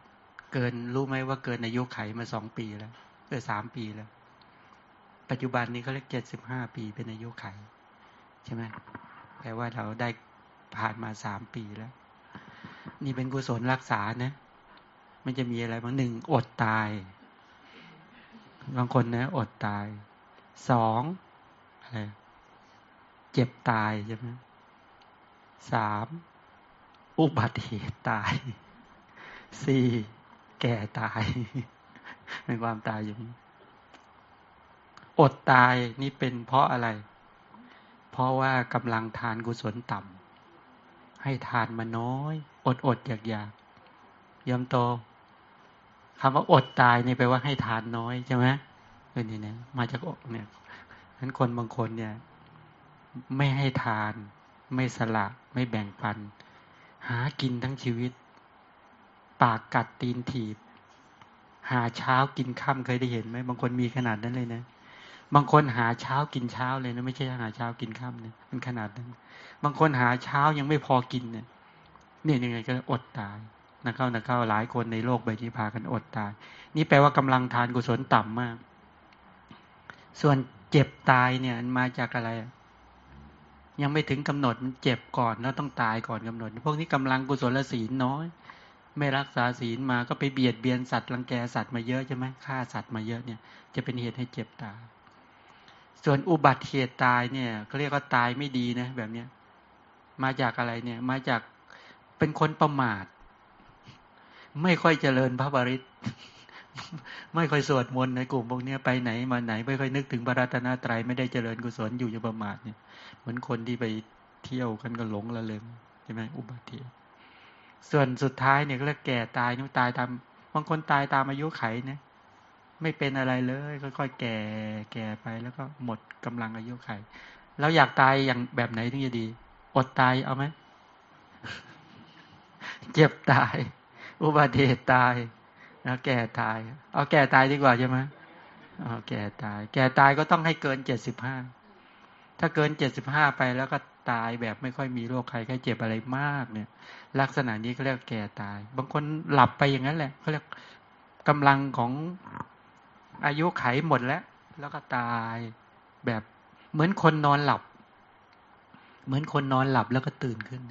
เกินรู้ไหมว่าเกินอายุไขมาสองปีแล้วเออสามปีแล้ว ปัจจุบันนี้เขาเรียกเจ็ดสิบห้าปีเป็นอายุไข ใช่ไหมแปลว่าเราได้ผ่านมาสามปีแล้ว นี่เป็นกุศลรักษานะ มันจะมีอะไรบางหนึ่งอดตาย บางคนนะ อดตาย สองอะไรเจ็บตายใช่ไหมสามอุบัติเหตุตาย สี่แก่ตายเป็นความตายอย่างนี้ อดตายนี่เป็นเพราะอะไร เพราะว่ากำลังทานกุศลต่ำให้ทานมาน้อย อดอดอยากอยากยอมโต คำว่าอดตายนี่แปลว่าให้ทานน้อยใช่ไหมเออนี่นะมาจากอกเนี่ยนั้นคนบางคนเนี่ย ไม่ให้ทาน ไม่สละ ไม่แบ่งปัน หากินทั้งชีวิต ปากกัดตีนถีบ หาเช้ากินค่ำเคยได้เห็นไหมบางคนมีขนาดนั้นเลยนะบางคนหาเช้ากินเช้าเลยนะไม่ใช่หาเช้ากินค่ำเนี่ยมันขนาดนั้น บางคนหาเช้ายังไม่พอกินเนี่ยเนี่ยยังไงก็อดตาย นักเข้านักเข้าหลายคนในโลกใบนี้พากันอดตาย นี่แปลว่ากำลังทานกุศลต่ำมาก ส่วนเจ็บตายเนี่ยมาจากอะไร ยังไม่ถึงกำหนดมันเจ็บก่อนแล้วต้องตายก่อนกำหนด พวกนี้กำลังกุศลศีลน้อย ไม่รักษาศีลมาก็ไปเบียดเบียนสัตว์รังแกสัตว์มาเยอะใช่ไหมฆ่าสัตว์มาเยอะเนี่ย จะเป็นเหตุให้เจ็บตาย ส่วนอุบัติเหตุตายเนี่ยเขาเรียกว่าตายไม่ดีนะ แบบเนี้ยมาจากอะไรเนี่ย มาจากเป็นคนประมาท ไม่ค่อยเจริญพระบริตไม่ค่อยสวดมนต์ในกลุ่มพวกนี้ไปไหนมาไหนไม่ค่อยนึกถึงพระรัตนตรัยไม่ได้เจริญกุศลอยู่อย่ประมาทเนี่ยเหมือนคนที่ไปเที่ยวกันก็หลงละเลงใช่ไหมอุบัติเที่ยวส่วนสุดท้ายเนี่ยก็เรียกแก่ตายนุ่ตายตามบางคนตายตามอายุไขนะไม่เป็นอะไรเลย ค่อยๆแก่แก่ไปแล้วก็หมดกำลังอายุไขเราอยากตายอย่างแบบไหนถึงจะดี อดตายเอาไหมเจ็บตาย อุบัติเหตุตายแล้วแก่ตาย เอาแก่ตายดีกว่าใช่ไหมเอาแก่ตาย แก่ตายก็ต้องให้เกินเจ็ดสิบห้าถ้าเกินเจ็ดสิบห้าไปแล้วก็ตายแบบไม่ค่อยมีโรคใครแค่เจ็บอะไรมากเนี่ย ลักษณะนี้เขาเรียกแก่ตาย บางคนหลับไปอย่างนั้นแหละเขาเรียกกำลังของอายุไขหมดแล้ว แล้วก็ตายแบบเหมือนคนนอนหลับ เหมือนคนนอนหลับแล้วก็ตื่นขึ้น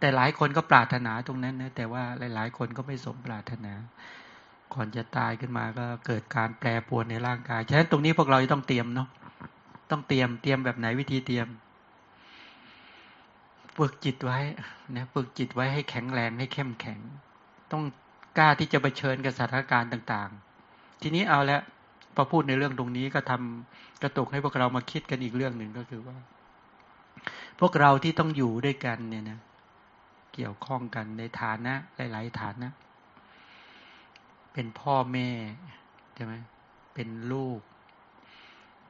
แต่หลายคนก็ปรารถนาตรงนั้นนะแต่ว่าหลาย ๆ คนก็ไม่สมปรารถนา ก่อนจะตายขึ้นมาก็เกิดการแปรปรวนในร่างกาย ฉะนั้นตรงนี้พวกเราต้องเตรียมเนาะต้องเตรียมเตรียมแบบไหนวิธีเตรียมฝึกจิตไว้นะฝึกจิตไว้ให้แข็งแรงให้เข้มแข็ง ต้องกล้าที่จะะเผชิญกับสถานการณ์ต่าง ๆ ทีนี้เอาแล้วพอพูดในเรื่องตรงนี้ก็ทำกระตุกให้พวกเรามาคิดกันอีกเรื่องหนึ่งก็คือว่า พวกเราที่ต้องอยู่ด้วยกันเนี่ยนะ เกี่ยวข้องกันในฐานะหลายๆฐานะ เป็นพ่อแม่ใช่ไหมเป็นลูก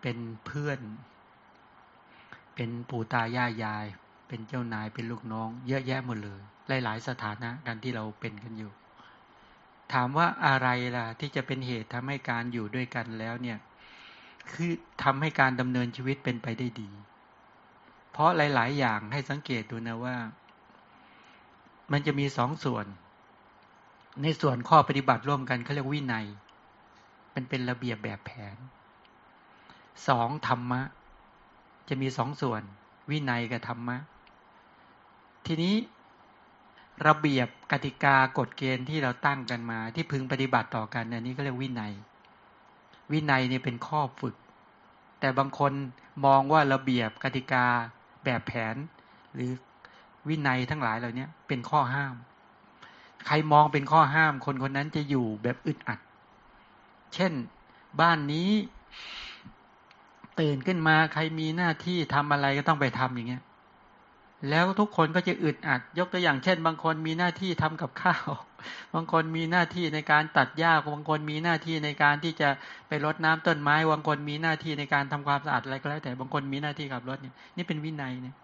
เป็นเพื่อน เป็นปู่ตายายยาย เป็นเจ้านายเป็นลูกน้อง เยอะแยะหมดเลย หลายๆสถานะกันที่เราเป็นกันอยู่ ถามว่าอะไรล่ะ ที่จะเป็นเหตุทำให้การอยู่ด้วยกันแล้วเนี่ย คือทำให้การดำเนินชีวิตเป็นไปได้ดี เพราะหลาย ๆ อย่างให้สังเกตดูนะว่า มันจะมีสองส่วน ในส่วนข้อปฏิบัติร่วมกันเขาเรียกวินัยมันเป็นระเบียบแบบแผนสองธรรมะ จะมีสองส่วน วินัยกับธรรมะ ทีนี้ระเบียบกติกากฎเกณฑ์ที่เราตั้งกันมา ที่พึงปฏิบัติต่อกันอันนี้ก็เรียกวินัย วินัยนี่เป็นข้อฝึก แต่บางคนมองว่าระเบียบกติกาแบบแผน หรือ วินัยทั้งหลายเหล่านี้เป็นข้อห้าม ใครมองเป็นข้อห้าม คนคนนั้นจะอยู่แบบอึดอัด เช่นบ้านนี้ ตื่นขึ้นมาใครมีหน้าที่ทำอะไรก็ต้องไปทำอย่างเงี้ย แล้วทุกคนก็จะอึดอัด ยกตัวอย่างเช่น บางคนมีหน้าที่ทำกับข้าว บางคนมีหน้าที่ในการตัดหญ้าบางคนมีหน้าที่ในการที่จะไปรดน้ำต้นไม้บางคนมีหน้าที่ในการทำความสะอาดอะไรก็แล้ว แต่บางคนมีหน้าที่ขับรถเนี่ยนี่เป็นวินัยเนี่ย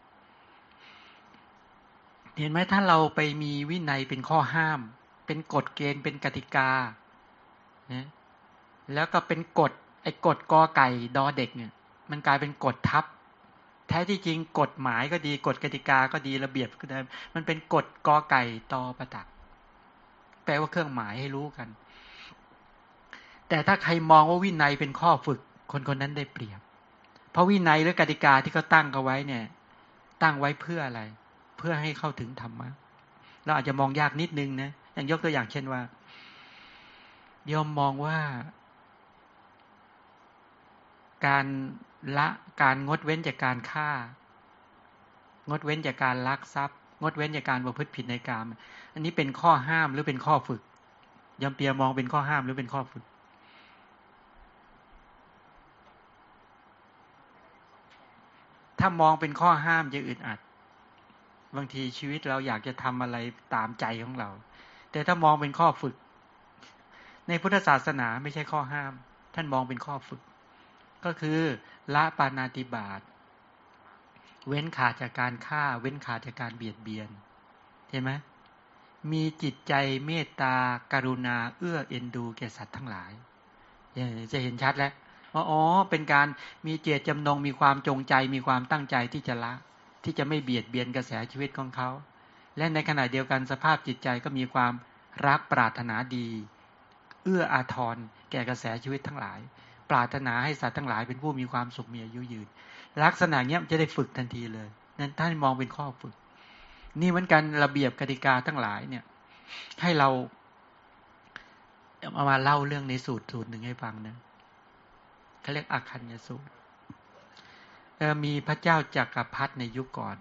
เห็นไหมถ้าเราไปมีวินัยเป็นข้อห้าม เป็นกฎเกณฑ์เป็นกติกาเนี่ยแล้วก็เป็นกฎไอ้กฎกอไก่ดอเด็กเนี่ย มันกลายเป็นกฎทับ แท้ที่จริงกฎหมายก็ดีกฎกติกาก็ดีระเบียบก็ได้มันเป็นกฎกอไก่ตอประตัก แปลว่าเครื่องหมายให้รู้กัน แต่ถ้าใครมองว่าวินัยเป็นข้อฝึก คนคนนั้นได้เปรียบ เพราะวินัยหรือกติกาที่เขาตั้งเอาไว้เนี่ย ตั้งไว้เพื่ออะไรเพื่อให้เข้าถึงธรรมะเราอาจจะมองยากนิดนึงนะอย่างยกตัวอย่างเช่นว่ายอมมองว่า การละการงดเว้นจากการฆ่า งดเว้นจากการลักทรัพย์ งดเว้นจากการประพฤติผิดในกรรมอันนี้เป็นข้อห้ามหรือเป็นข้อฝึกยำเปียมองเป็นข้อห้ามหรือเป็นข้อฝึก ถ้ามองเป็นข้อห้ามจะอึดอัด บางทีชีวิตเราอยากจะทำอะไรตามใจของเรา แต่ถ้ามองเป็นข้อฝึก ในพุทธศาสนาไม่ใช่ข้อห้าม ท่านมองเป็นข้อฝึก ก็คือละปานาติบาตเว้นขาดจากการฆ่า เว้นขาดจากการเบียดเบียนเห็นไหมมีจิตใจเมตตาการุณา เอื้อเอ็นดูแก่สัตว์ทั้งหลายจะเห็นชัดแล้วว่าอ๋อเป็นการมีเจตจำนงมีความจงใจมีความตั้งใจที่จะละ ที่จะไม่เบียดเบียนกระแสชีวิตของเขา และในขณะเดียวกันสภาพจิตใจก็มีความรักปรารถนาดี เอื้ออาทรแก่กระแสชีวิตทั้งหลาย ปรารถนาให้สัตว์ทั้งหลายเป็นผู้มีความสุขมีอายุยืน ลักษณะเนี้ยจะได้ฝึกทันทีเลย นั้นท่านมองเป็นข้อฝึก นี่เหมือนกันระเบียบกติกาทั้งหลายเนี่ย ให้เราเอามาเล่าเรื่องในสูตรสูตรหนึ่งให้ฟังนะเขาเรียกอาคัญญสูตร มีพระเจ้าจากักรพรรดิในยุคก่อน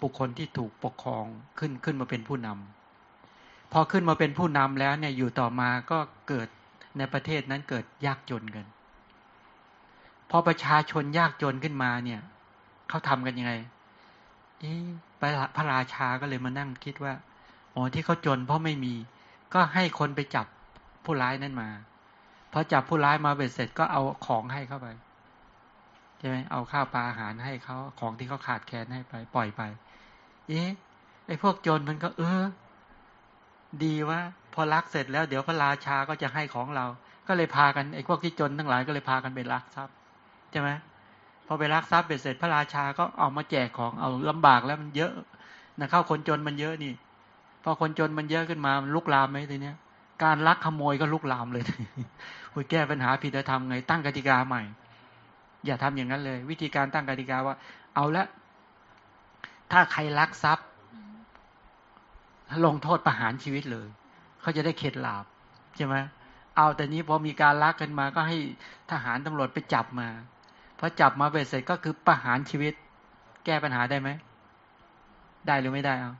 บุคคลที่ถูกปกครองขึ้นขึ้นมาเป็นผู้นำพอขึ้นมาเป็นผู้นำแล้วเนี่ยอยู่ต่อมาก็เกิดในประเทศนั้นเกิดยากจนกันพอประชาชนยากจนขึ้นมาเนี่ยเขาทำกันยังไงพระราชาก็เลยมานั่งคิดว่าอ๋อที่เขาจนเพราะไม่มี ก็ให้คนไปจับผู้ร้ายนั่นมาพอจับผู้ร้ายมาเบ็ดเสร็จก็เอาของให้เข้าไป ใช่ไหมเอาข้าวปลาอาหารให้เขาของที่เขาขาดแคลนให้ไป ปล่อยไป เอ๊ะไอ้พวกโจรมันก็ เออ ดีว่าพอรักเสร็จแล้วเดี๋ยวพระราชาก็จะให้ของเรา ก็เลยพากันไอ้พวกที่จนทั้งหลายก็เลยพากันไปรักทรัพย์ใช่ไหมพอไปรักทรัพย์เบ็ดเสร็จพระราชาก็เอามาแจกของเอาลำบากแล้วมันเยอะนะเข้าคนจนมันเยอะนี่ พอคนจนมันเยอะขึ้นมามันลุกลามไหมทีเนี้ยการลักขโมยก็ลุกลามเลยคุยแก้ปัญหาผิดธรรมไงตั้งกติกาใหม่ อย่าทำอย่างนั้นเลย วิธีการตั้งกติกาว่า เอาละ ถ้าใครลักทรัพย์ลงโทษประหารชีวิตเลย เขาจะได้เข็ดหลาบใช่ไหมเอาแต่นี้พอมีการลักกันมาก็ให้ทหารตำรวจไปจับมาพอจับมาเสร็จก็คือประหารชีวิต แก้ปัญหาได้ไหม ได้หรือไม่ได้เอา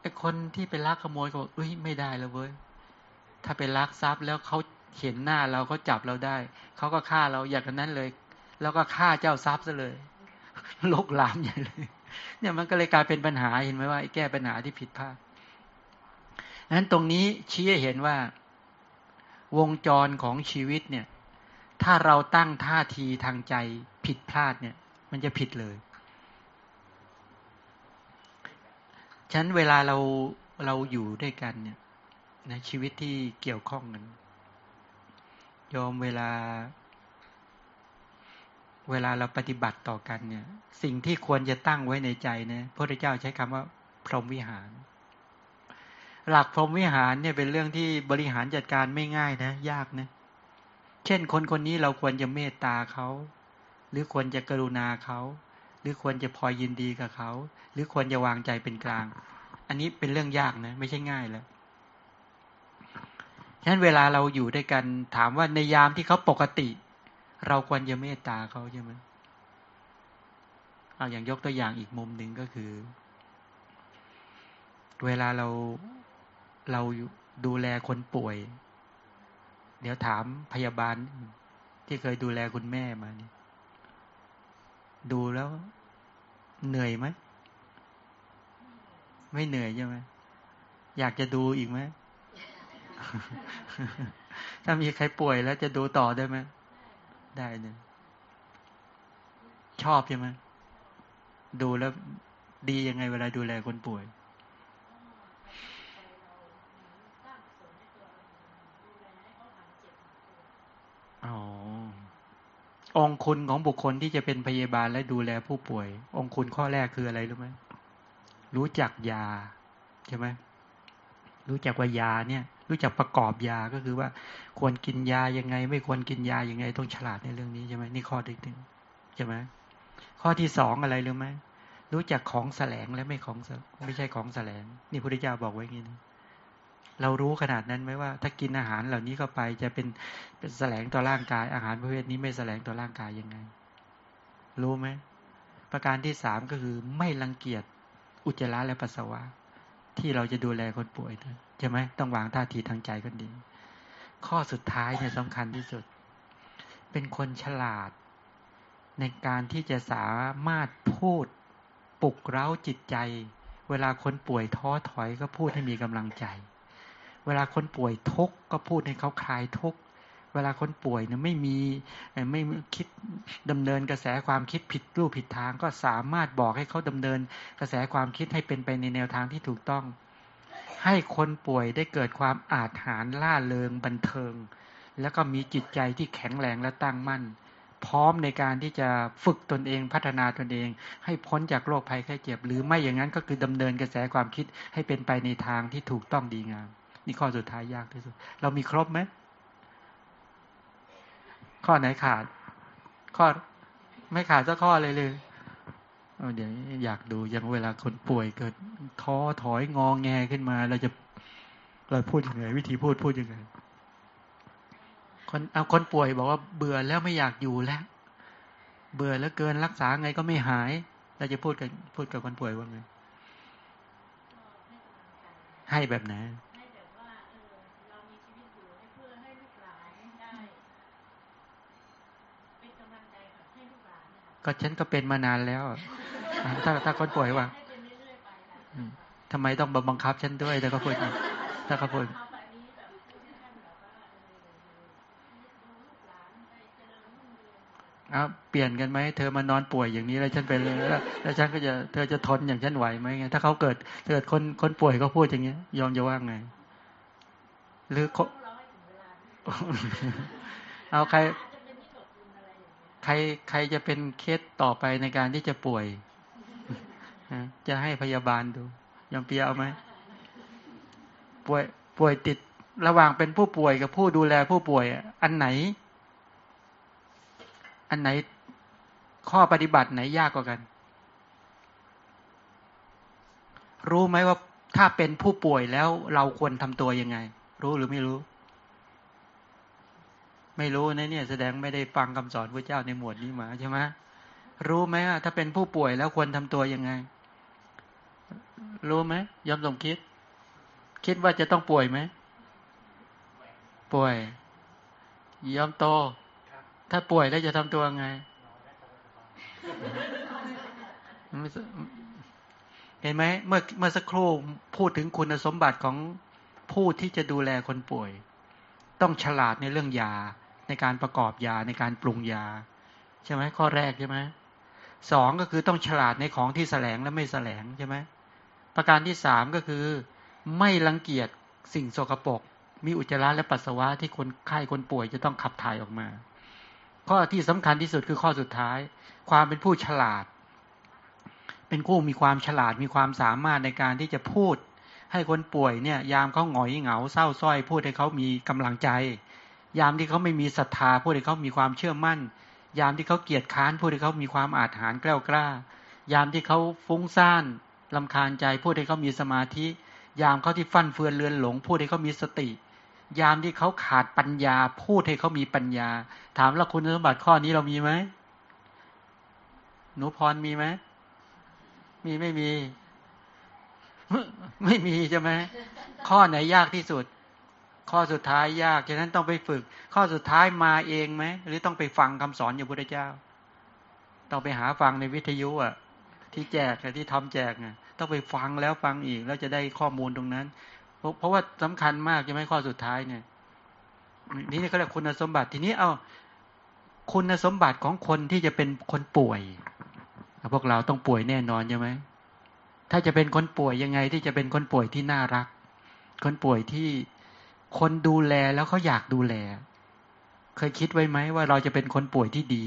ไอ้คนที่ไปลักขโมยก็บอกเอ้ยไม่ได้แล้วเว้ยถ้าไปลักทรัพย์แล้วเขา เห็นหน้าเราเขาจับเราได้ เขาก็ฆ่าเราอย่างนั้นเลย แล้วก็ฆ่าเจ้าทรัพย์ซะเลยลกลามใหญ่เลย เนี่ยมันก็เลยกลายเป็นปัญหาเห็นไหมว่าแก้ปัญหาที่ผิดพลาดนั้นตรงนี้ชี้ให้เห็นว่า วงจรของชีวิตเนี่ย ถ้าเราตั้งท่าทีทางใจผิดพลาดเนี่ย มันจะผิดเลยฉะนั้นเวลาเราเราอยู่ด้วยกันเนี่ยนะชีวิตที่เกี่ยวข้องกัน โยมเวลา เวลาเราปฏิบัติต่อกันเนี่ย สิ่งที่ควรจะตั้งไว้ในใจนะพระพุทธเจ้าใช้คำว่า พรหมวิหาร หลักพรหมวิหารเนี่ยเป็นเรื่องที่บริหารจัดการไม่ง่ายนะ ยากนะ เช่นคนคนนี้เราควรจะเมตตาเขา หรือควรจะกรุณาเขาหรือควรจะพอยินดีกับเขา หรือควรจะวางใจเป็นกลาง อันนี้เป็นเรื่องยากนะ ไม่ใช่ง่ายแล้ว ฉะนั้นเวลาเราอยู่ด้วยกันถามว่าในยามที่เขาปกติ เราควรจะเมตตาเขาใช่ไหมเอาอย่างยกตัวอย่างอีกมุมหนึ่งก็คือ เวลาเราเราดูแลคนป่วย เดี๋ยวถามพยาบาลที่เคยดูแลคุณแม่มานี่ดูแล้วเหนื่อยไหมไม่เหนื่อยใช่ไหมอยากจะดูอีกไหม ถ้ามีใครป่วยแล้วจะดูต่อได้ไหม ได้เนี่ยชอบใช่ไหมดูแล้วดียังไงเวลาดูแลคนป่วยอ๋อองคุณของบุคคลที่จะเป็นพยาบาลและดูแลผู้ป่วย องคุณข้อแรกคืออะไรรู้ไหมรู้จักยา ใช่ไหมรู้จักว่ายาเนี่ย รู้จักประกอบยาก็คือว่า ควรกินยายังไง ไม่ควรกินยายังไง ต้องฉลาดในเรื่องนี้ใช่ไหมนี่ข้อที่หนึ่งใช่ไหมข้อที่สองอะไรรู้ไหมรู้จักของแสลงและไม่ของไม่ใช่ของแสลง นี่พุทธเจ้าบอกไว้อย่างนี้เรารู้ขนาดนั้นไหมว่า ถ้ากินอาหารเหล่านี้เข้าไปจะเป็นเป็นแสลงต่อร่างกาย อาหารประเภทนี้ไม่แสลงต่อร่างกายยังไง รู้ไหมประการที่สามก็คือไม่รังเกียจอุจจาระและปัสสาวะ ที่เราจะดูแลคนป่วยนะ ใช่ไหมต้องวางท่าทีทางใจกันดี ข้อสุดท้ายเนี่ยสำคัญที่สุด เป็นคนฉลาด ในการที่จะสามารถพูดปลุกเร้าจิตใจ เวลาคนป่วยท้อถอยก็พูดให้มีกำลังใจ เวลาคนป่วยทุกข์ก็พูดให้เขาคลายทุกข์เวลาคนป่วยเนี่ยไม่มีไม่คิดดำเนินกระแสความคิดผิดรูปผิดทาง ก็สามารถบอกให้เขาดำเนินกระแสความคิดให้เป็นไปในแนวทางที่ถูกต้อง ให้คนป่วยได้เกิดความอาถรรพ์ล่าเริงบันเทิง แล้วก็มีจิตใจที่แข็งแรงและตั้งมั่น พร้อมในการที่จะฝึกตนเองพัฒนาตนเอง ให้พ้นจากโรคภัยไข้เจ็บ หรือไม่อย่างนั้นก็คือดำเนินกระแสความคิดให้เป็นไปในทางที่ถูกต้องดีงามนี่ข้อสุดท้ายยากที่สุด เรามีครบไหมข้อไหนขาด ข้อไม่ขาดสักข้อเลยเลย เดี๋ยวอยากดูอย่างเวลาคนป่วยเกิดท้อถอยงองแงขึ้นมา เราจะเราพูดยังไง วิธีพูดพูดยังไงคนเอาคนป่วยบอกว่าเบื่อแล้วไม่อยากอยู่แล้ว เบื่อแล้วเกินรักษาไงก็ไม่หาย เราจะพูดกับพูดกับคนป่วยว่าไงให้แบบไหน ก็ฉันก็เป็นมานานแล้ว ถ้าถ้าคนป่วยว่าทำไมต้องบังคับฉันด้วยแต่ก็พูดถ้าเขาพูดครับเปลี่ยนกันไหมเธอมานอนป่วยอย่างนี้แล้วฉันเป็นเลยแล้วฉันก็จะเธอจะทนอย่างฉันไหวไหมไงถ้าเขาเกิดเกิดคนคนป่วยเขาพูดอย่างเงี้ย ยอมจะว่าไง หรือเอาใคร ใครใครจะเป็นเคสต่อไปในการที่จะป่วย จะให้พยาบาลดูยอมเปียเอาไหมป่วยป่วยติดระหว่างเป็นผู้ป่วยกับผู้ดูแลผู้ป่วย อันไหน อันไหนข้อปฏิบัติไหนยากกว่ากัน รู้ไหมว่าถ้าเป็นผู้ป่วยแล้วเราควรทำตัวยังไง รู้หรือไม่รู้ ไม่รู้นะเนี่ยแสดงไม่ได้ฟังคำสอนพระเจ้าในหมวดนี้มาใช่ไหมรู้ไหมถ้าเป็นผู้ป่วยแล้วควรทำตัวยังไง รู้ไหมยอมสมคิด คิดว่าจะต้องป่วยไหมป่วย ยอมโต ถ้าป่วยแล้วจะทำตัวไงเห็นไหมเมื่อเมื่อสักครู่พูดถึงคุณสมบัติของผู้ที่จะดูแลคนป่วย ต้องฉลาดในเรื่องยา ในการประกอบยาในการปรุงยา ใช่ไหมข้อแรกใช่ไหมสองก็คือต้องฉลาดในของที่แสลงและไม่แสลงใช่ไหมประการที่สามก็คือ ไม่รังเกียจสิ่งโสกปรกมีอุจจาระและปัสสาวะที่คนไข้คนป่วยจะต้องขับถ่ายออกมา ข้อที่สำคัญที่สุดคือข้อสุดท้าย ความเป็นผู้ฉลาด เป็นผู้มีความฉลาดมีความสามารถในการที่จะพูด ให้คนป่วยเนี่ย ยามเขาหงอยเหงาเศร้าส้อยพูดให้เขามีกำลังใจ ยามที่เขาไม่มีศรัทธาพูดให้เขามีความเชื่อมั่น ยามที่เขาเกียจค้านพูดให้เขามีความอาถรรพ์กล้ากล้า ยามที่เขาฟุ้งซ่านลำคาญใจพูดให้เขามีสมาธิ ยามเขาที่ฟั่นเฟือนเลือนหลงพูดให้เขามีสติ ยามที่เขาขาดปัญญาพูดให้เขามีปัญญา ถามแล้วคุณสมบัติข้อนี้เรามีไหมหนูพรมีไหมมีไม่มี ไม่มีใช่ไหมข้อไหนยากที่สุด ข้อสุดท้ายยากฉะนั้นต้องไปฝึก ข้อสุดท้ายมาเองไหมหรือต้องไปฟังคำสอนอย่างพระเจ้า ต้องไปหาฟังในวิทยุอะ ที่แจกที่ทำแจกไงต้องไปฟังแล้วฟังอีกแล้วจะได้ข้อมูลตรงนั้น เพราะว่าสำคัญมากใช่ไหมข้อสุดท้ายเนี่ยนี่เขาเรียกคุณสมบัติทีนี้เอาคุณสมบัติของคนที่จะเป็นคนป่วย พวกเราต้องป่วยแน่นอนใช่ไหมถ้าจะเป็นคนป่วยยังไงที่จะเป็นคนป่วยที่น่ารัก คนป่วยที่ คนดูแลแล้วเขาอยากดูแล เคยคิดไว้ไหมว่าเราจะเป็นคนป่วยที่ดี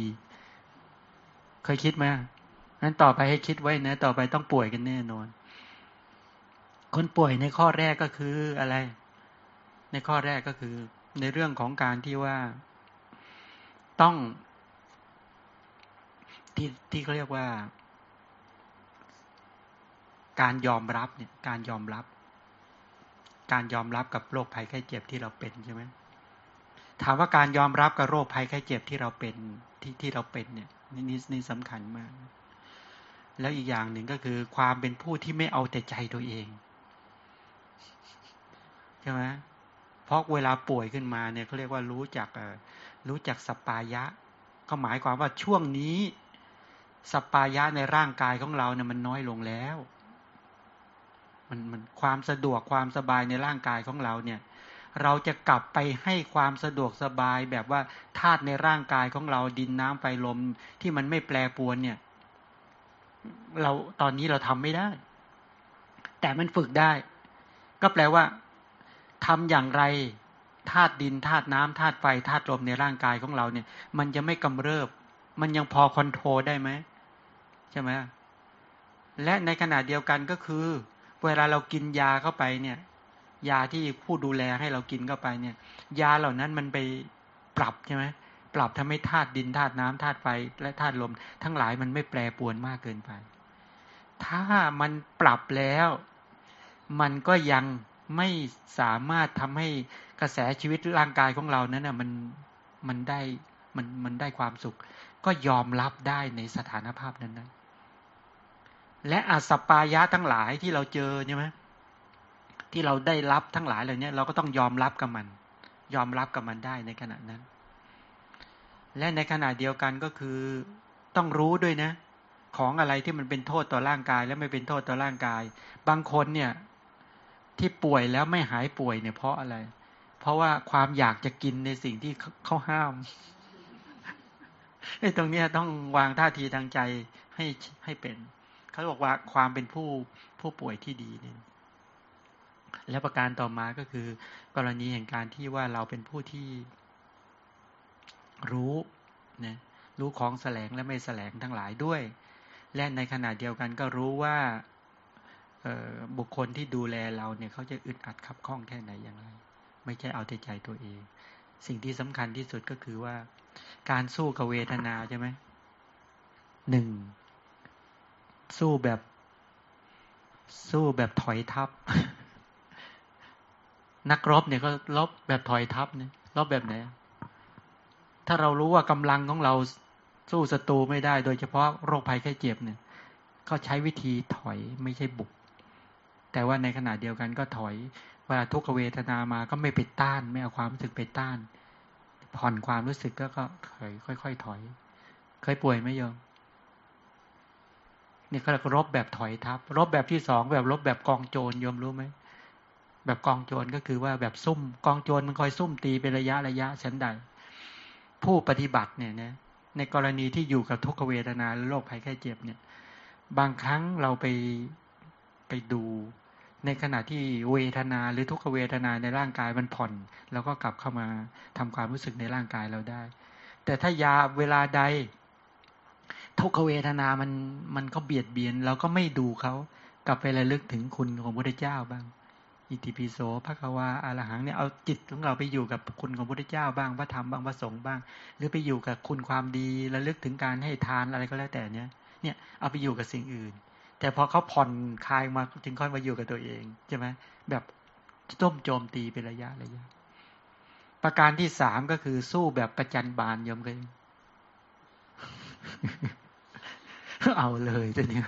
เคยคิดไหมนั้นต่อไปให้คิดไว้นะ ต่อไปต้องป่วยกันแน่นอน คนป่วยในข้อแรกก็คืออะไร ในข้อแรกก็คือ ในเรื่องของการที่ว่าต้องที่ที่เขาเรียกว่า การยอมรับเนี่ย การยอมรับ การยอมรับกับโรคภัยไข้เจ็บที่เราเป็นใช่ไหมถามว่าการยอมรับกับโรคภัยไข้เจ็บที่เราเป็นที่ที่เราเป็นเนี่ยนี่นี่นี่สำคัญมาก แล้วอีกอย่างหนึ่งก็คือ ความเป็นผู้ที่ไม่เอาแต่ใจตัวเองใช่ไหมเพราะเวลาป่วยขึ้นมาเนี่ยเขาเรียกว่ารู้จักรู้จักสปายะ ก็หมายความว่าช่วงนี้สปายะในร่างกายของเราเนี่ยมันน้อยลงแล้ว มันมันความสะดวกความสบายในร่างกายของเราเนี่ย เราจะกลับไปให้ความสะดวกสบายแบบว่าธาตุในร่างกายของเราดินน้ำไฟลมที่มันไม่แปรปวนเนี่ย เราตอนนี้เราทำไม่ได้ แต่มันฝึกได้ ก็แปลว่าทำอย่างไรธาตุดินธาตุน้ำธาตุไฟธาตุลมในร่างกายของเราเนี่ย มันจะไม่กำเริบ มันยังพอคอนโทรลได้ไหมใช่ไหมและในขณะเดียวกันก็คือ เวลาเรากินยาเข้าไปเนี่ย ยาที่ผู้ดูแลให้เรากินเข้าไปเนี่ย ยาเหล่านั้นมันไปปรับใช่ไหมปรับทำให้ธาตุดินธาตุน้ำธาตุไฟและธาตุลม ทั้งหลายมันไม่แปรปวนมากเกินไป ถ้ามันปรับแล้ว มันก็ยังไม่สามารถทำให้กระแสชีวิตร่างกายของเรานั้นน่ะมันมันได้มันมันได้ความสุข ก็ยอมรับได้ในสถานภาพนั้นนะ และอสปายะทั้งหลายที่เราเจอใช่ไหมที่เราได้รับทั้งหลายเหล่านี้เราก็ต้องยอมรับกับมัน ยอมรับกับมันได้ในขณะนั้น และในขณะเดียวกันก็คือต้องรู้ด้วยนะ ของอะไรที่มันเป็นโทษต่อร่างกาย และไม่เป็นโทษต่อร่างกาย บางคนเนี่ย ที่ป่วยแล้วไม่หายป่วยเนี่ยเพราะอะไร เพราะว่าความอยากจะกินในสิ่งที่เขาห้ามไอ้ตรงนี้ต้องวางท่าทีทางใจให้ให้เป็น เขาบอกว่าความเป็นผู้ผู้ป่วยที่ดีเนี่ยและประการต่อมาก็คือ กรณีแห่งการที่ว่าเราเป็นผู้ที่รู้นะรู้ของแสลงและไม่แสลงทั้งหลายด้วย และในขณะเดียวกันก็รู้ว่าบุคคลที่ดูแลเราเนี่ยเขาจะอึดอัดขับข้องแค่ไหนอย่างไร ไม่ใช่เอาแต่ใจตัวเอง สิ่งที่สำคัญที่สุดก็คือว่า การสู้กับเวทนาใช่ไหมหนึ่ง สู้แบบ สู้แบบถอยทับ นักรบเนี่ยก็รบแบบถอยทับเนี่ยรบแบบไหนถ้าเรารู้ว่ากำลังของเราสู้ศัตรูไม่ได้ โดยเฉพาะโรคภัยแค่เจ็บเนี่ย ก็ใช้วิธีถอยไม่ใช่บุก แต่ว่าในขณะเดียวกันก็ถอยเวลาทุกขเวทนามาก็ไม่ไปต้าน ไม่เอาความรู้สึกไปต้าน ผ่อนความรู้สึกก็ก็ถอยค่อยๆถอย เคยป่วยไหมโยม นี่เขาเรียกรบแบบถอยทับ รบแบบที่สองแบบรบแบบกองโจรยมรู้ไหมแบบกองโจรก็คือว่าแบบซุ่ม กองโจรมันคอยซุ่มตีเป็นระยะระยะชั้นใด ผู้ปฏิบัติเนี่ยนะในกรณีที่อยู่กับทุกขเวทนาหรือโรคภัยแค่เจ็บเนี่ย บางครั้งเราไปไปดูในขณะที่เวทนาหรือทุกขเวทนาในร่างกายมันผ่อนเราก็กลับเข้ามาทำความรู้สึกในร่างกายเราได้ แต่ถ้ายาเวลาใด ทุกขเวทนามันมันก็เบียดเบียน เราก็ไม่ดูเขากลับไประลึกถึงคุณของพระเจ้าบ้าง อิติปิโสพระกวาอารหังเนี่ยเอาจิตของเราไปอยู่กับคุณของพระเจ้าบ้างพระธรรมบ้างพระสงฆ์บ้าง หรือไปอยู่กับคุณความดีระลึกถึงการให้ทานอะไรก็แล้วแต่เนี้ยเนี่ยเอาไปอยู่กับสิ่งอื่น แต่พอเขาผ่อนคลายมาจึงค่อยมาอยู่กับตัวเองใช่ไหมแบบต้มโจมตีเป็นระยะระยะ ประการที่สามก็คือสู้แบบประจันบานยมกัน เอาเลยตัวนี้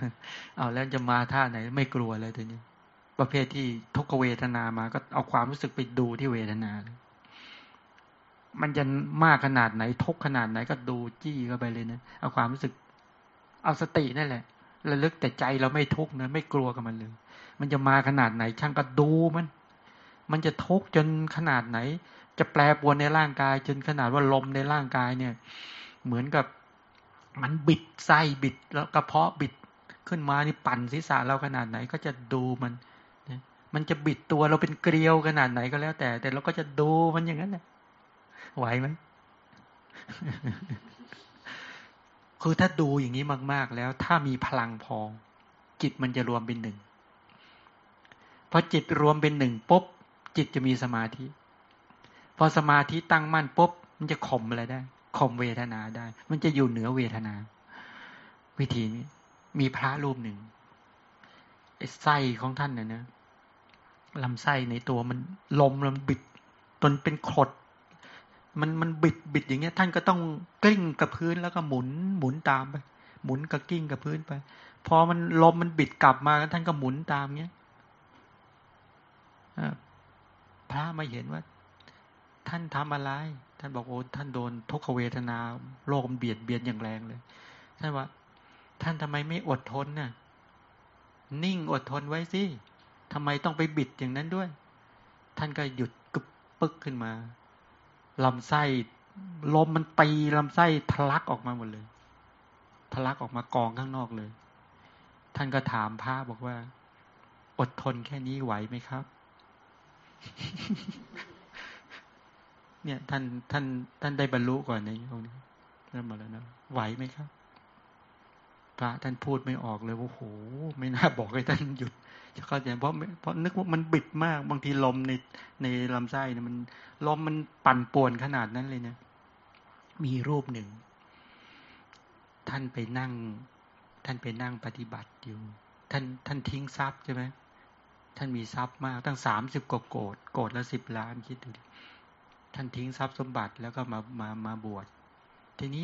เอาแล้วจะมาท่าไหนไม่กลัวเลยตัวนี้ ประเภทที่ทุกเวทนามา ก็เอาความรู้สึกไปดูที่เวทนามันจะมากขนาดไหนทุกขนาดไหนก็ดูจี้เข้าไปเลยนะเอาความรู้สึก เอาสตินั่นแหละระลึกแต่ใจเราไม่ทุกนะไม่กลัวกับมันเลย มันจะมาขนาดไหนช่างก็ดูมัน มันจะทุกจนขนาดไหน จะแปรปวนในร่างกาย จนขนาดว่าลมในร่างกายเนี่ย เหมือนกับ มันบิดไส้บิดแล้วกระเพาะบิดขึ้นมานี่ปั่นศีรษะเราขนาดไหนก็จะดูมันมันจะบิดตัวเราเป็นเกลียวขนาดไหนก็แล้ว แต่ แต่เราก็จะดูมันอย่างนั้นแหละไหวไหมคือถ้าดูอย่างนี้มาก ๆ แล้ว ถ้ามีพลังพอ จิตมันจะรวมเป็นหนึ่งพอจิตรวมเป็นหนึ่งปุ๊บจิตจะมีสมาธิ พอสมาธิตั้งมั่นปุ๊บมันจะข่มอะไรได้ ข่มเวทนาได้ มันจะอยู่เหนือเวทนา วิธีนี้ มีพระรูปหนึ่งไส้ของท่านเนี่ยนะลำไส้ในตัวมันลมมันบิดจนเป็นขด มันมันบิดบิดอย่างเงี้ย ท่านก็ต้องกลิ้งกับพื้นแล้วก็หมุนหมุนตามไป หมุนกับกิ้งกับพื้นไป พอมันลมมันบิดกลับมาท่านก็หมุนตามเงี้ยพระมาเห็นว่า ท่านทำอะไร ท่านบอกโอ้ท่านโดนทุกขเวทนาโลกมันเบียดเบียนอย่างแรงเลย ท่านว่า ท่านทำไมไม่อดทนน่ะ นิ่งอดทนไว้สิทำไมต้องไปบิดอย่างนั้นด้วย ท่านก็หยุดกึบปึกขึ้นมาลำไส้ลมมันตีลำไส้ทะลักออกมาหมดเลยทะลักออกมากองข้างนอกเลย ท่านก็ถามพระบอกว่า อดทนแค่นี้ไหวไหมครับ เนี่ยท่านท่านท่านได้บรรลุก่อนในตรงนี้เริ่มมาแล้วนะไหวไหมครับ พระท่านพูดไม่ออกเลยว่าโหไม่น่าบอกให้ท่านหยุดจะเข้าใจเพราะเพราะนึกว่ามันบิดมาก บางทีลมในในลำไส้เนี่ยมันลมมันปั่นป่วนขนาดนั้นเลยเนี่ยมีรูปหนึ่ง ท่านไปนั่ง ท่านไปนั่งปฏิบัติอยู่ ท่านท่านทิ้งทรัพย์ใช่ไหมท่านมีทรัพย์มากตั้งสามสิบกว่าโกดโกดละสิบล้านคิดดู ท่านทิ้งทรัพย์สมบัติแล้วก็มามามาบวชทีนี้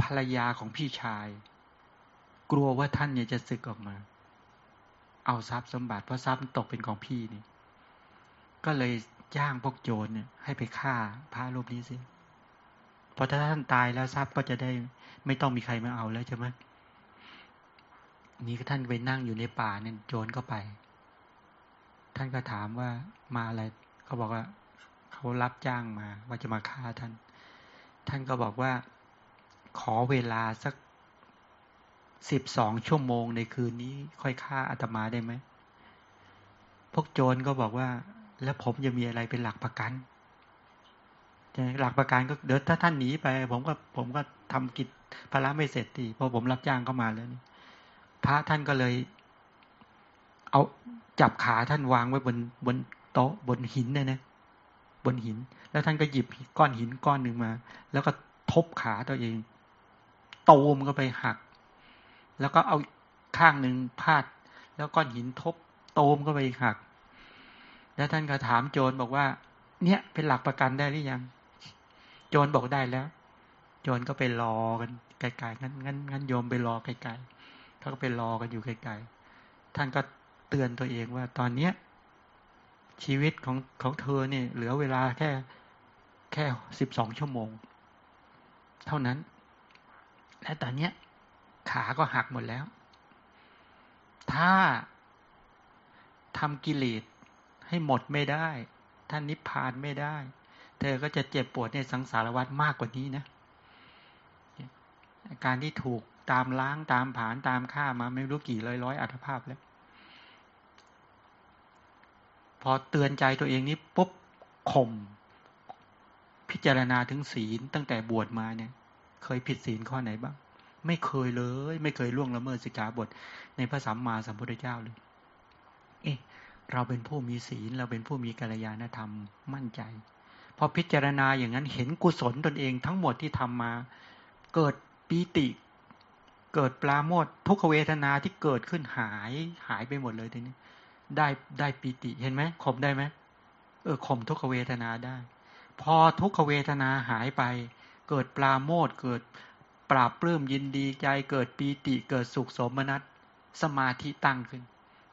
ภรรยาของพี่ชาย กลัวว่าท่านเนี่ยจะสึกออกมา เอาทรัพย์สมบัติเพราะทรัพย์ตกเป็นของพี่นี่ ก็เลยจ้างพวกโจรเนี่ย ให้ไปฆ่าพระรูปนี้สิพราะถ้าท่านตายแล้วทรัพย์ก็จะได้ ไม่ต้องมีใครมาเอาแล้วใช่ไหมนี่ท่านไปนั่งอยู่ในป่าเนี่ยโจรก็ไป ท่านก็ถามว่ามาอะไร เขาบอกว่า เขารับจ้างมา ว่าจะมาฆ่าท่าน ท่านก็บอกว่าขอเวลาสักสิบสองชั่วโมงในคืนนี้ ค่อยฆ่าอาตมาได้ไหมพวกโจรก็บอกว่า แล้วผมจะมีอะไรเป็นหลักประกันหลักประกันก็เดี๋ยวถ้าท่านหนีไป ผมก็ผมก็ทำกิจภาระไม่เสร็จทีเพราะผมรับจ้างเข้ามาแล้วนี่พระท่านก็เลย เอาจับขาท่านวางไว้บนบน โต๊ะบนหินเนี่ยนะบนหิน แล้วท่านก็หยิบก้อนหินก้อนหนึ่งมา แล้วก็ทบขาตัวเอง โตมก็ไปหัก แล้วก็เอาข้างหนึ่งพาด แล้วก้อนหินทบ โตมก็ไปหัก แล้วท่านก็ถามโจรบอกว่า เนี่ยเป็นหลักประกันได้หรือยัง โจรบอกได้แล้ว โจรก็ไปรอกันไกลๆงั้นงั้นงั้นโยมไปรอไกลๆเขาก็ไปรอกันอยู่ไกลๆท่านก็เตือนตัวเองว่าตอนเนี้ย ชีวิตของของเธอเนี่ย เหลือเวลาแค่แค่สิบสองชั่วโมง เท่านั้น และตอนเนี้ย ขาก็หักหมดแล้ว ถ้าทำกิเลสให้หมดไม่ได้ ท่านนิพพานไม่ได้ เธอก็จะเจ็บปวดในสังสารวัฏมากกว่านี้นะ การที่ถูกตามล้างตามผานตามฆ่ามาไม่รู้กี่ร้อยร้อยอัตภาพแล้ว พอเตือนใจตัวเองนี้ปุ๊บข่มพิจารณาถึงศีลตั้งแต่บวชมาเนี่ย เคยผิดศีลข้อไหนบ้าง ไม่เคยเลย ไม่เคยล่วงละเมิดสิกขาบท ในพระสัมมาสัมพุทธเจ้าเลยเอ๊ะเราเป็นผู้มีศีล เราเป็นผู้มีกัลยาณธรรมมั่นใจพอพิจารณาอย่างนั้นเห็นกุศลตนเองทั้งหมดที่ทำมา เกิดปีติ เกิดปลาโมดทุกขเวทนาที่เกิดขึ้นหายหายไปหมดเลยทีนี้ ได้ได้ปีติเห็นไหมข่มได้ไหมเออข่มทุกขเวทนาได้ พอทุกขเวทนาหายไป เกิดปลาโมดเกิดปราบปลื้มยินดีใจเกิดปีติเกิดสุขสมนัตสมาธิตั้งขึ้น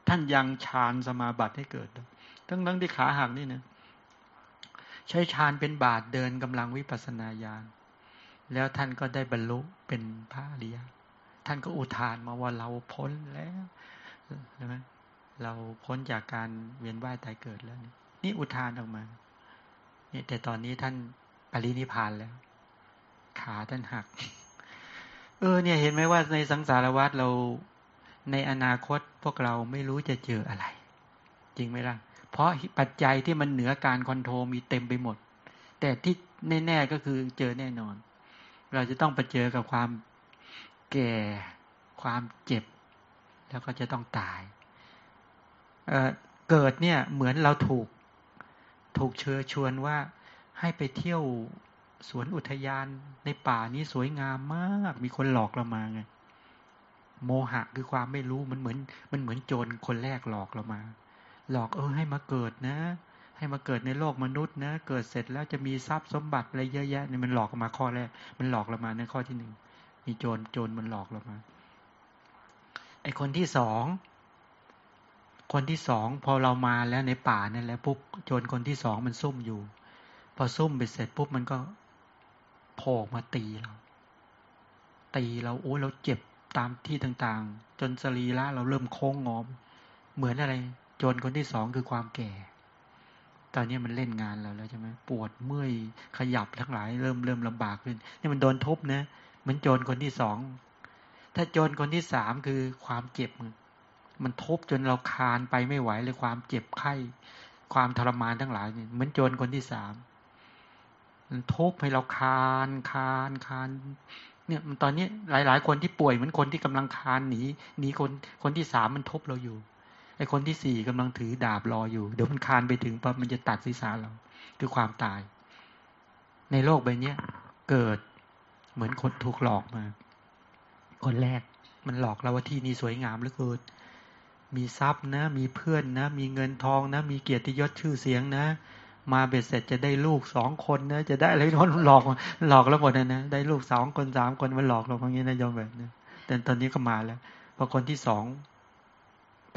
ท่านยังฌานสมาบัติให้เกิดทั้งทั้งที่ขาหักนี่นะใช้ฌานเป็นบาทเดินกำลังวิปัสนาญาณแล้วท่านก็ได้บรรลุเป็นพระอริยท่านก็อุทานมาว่าเราพ้นแล้วใช่ไหม เราพ้นจากการเวียนว่ายตายเกิดแล้ว นี่อุทานออกมาเนี่ยแต่ตอนนี้ท่านปรินิพานแล้ว ขาท่านหัก เออ เนี่ยเห็นไหมว่าในสังสารวัฏเราในอนาคตพวกเราไม่รู้จะเจออะไร จริงไหมล่ะ เพราะปัจจัยที่มันเหนือการคอนโทรลมีเต็มไปหมด แต่ที่แน่ๆก็คือเจอแน่นอน เราจะต้องไปเจอกับความแก่ความเจ็บ แล้วก็จะต้องตาย เกิดเนี่ยเหมือนเราถูกถูกเชิญชวนว่าให้ไปเที่ยวสวนอุทยานในป่านี้สวยงามมาก มีคนหลอกเรามาไงโมหะคือความไม่รู้มันเหมือน มันเหมือนโจรคนแรกหลอกเรามา หลอกเออให้มาเกิดนะ ให้มาเกิดในโลกมนุษย์นะ เกิดเสร็จแล้วจะมีทรัพย์สมบัติอะไรเยอะแยะเนี่ยมันหลอกมาข้อแรก มันหลอกเรามาในข้อที่หนึ่งมีโจรโจรมันหลอกเรามาไอคนที่สอง คนที่สองพอเรามาแล้วในป่านั่นแหละปุ๊บโจรคนที่สองมันซุ่มอยู่ พอซุ่มไปเสร็จปุ๊บมันก็โผล่มาตีเราตีเราโอ้เราเจ็บตามที่ต่างๆ จนสรีระเราเริ่มโค้งงอม เหมือนอะไรจนคนที่สองคือความแก่ ตอนนี้มันเล่นงานเราแล้วใช่ไหมปวดเมื่อยขยับทั้งหลายเริ่มเริ่มลำบากขึ้นนี่มันโดนทุบนะมันโจรคนที่สองถ้าโจรคนที่สามคือความเจ็บ มันทุบจนเราคานไปไม่ไหวเลยความเจ็บไข้ ความทรมานทั้งหลายเนี่ยเหมือนโจรคนที่สามมันทุบให้เราคานคานคานเนี่ยมันตอนนี้หลาย ๆ คนที่ป่วยเหมือนคนที่กำลังคานหนีหนีคนคนที่สามมันทุบเราอยู่ไอ้คนที่สี่กำลังถือดาบรออยู่ เดี๋ยวมันคานไปถึงปั๊บมันจะตัดศีรษะเราคือความตาย ในโลกใบนี้เกิดเหมือนคนถูกหลอกมา คนแรกมันหลอกเราว่าที่นี่สวยงามเหลือเกิน มีทรัพย์นะ มีเพื่อนนะ มีเงินทองนะ มีเกียรติยศชื่อเสียงนะ มาเบ็ดเสร็จจะได้ลูกสองคนนะ จะได้อะไรนนหลอกหลอกแล้วหมดนะนะได้ลูกสองคนสามคนมันหลอกเราอย่างนี้นะยอมแบบนี้แต่ตอนนี้ก็มาแล้วพอคนที่สอง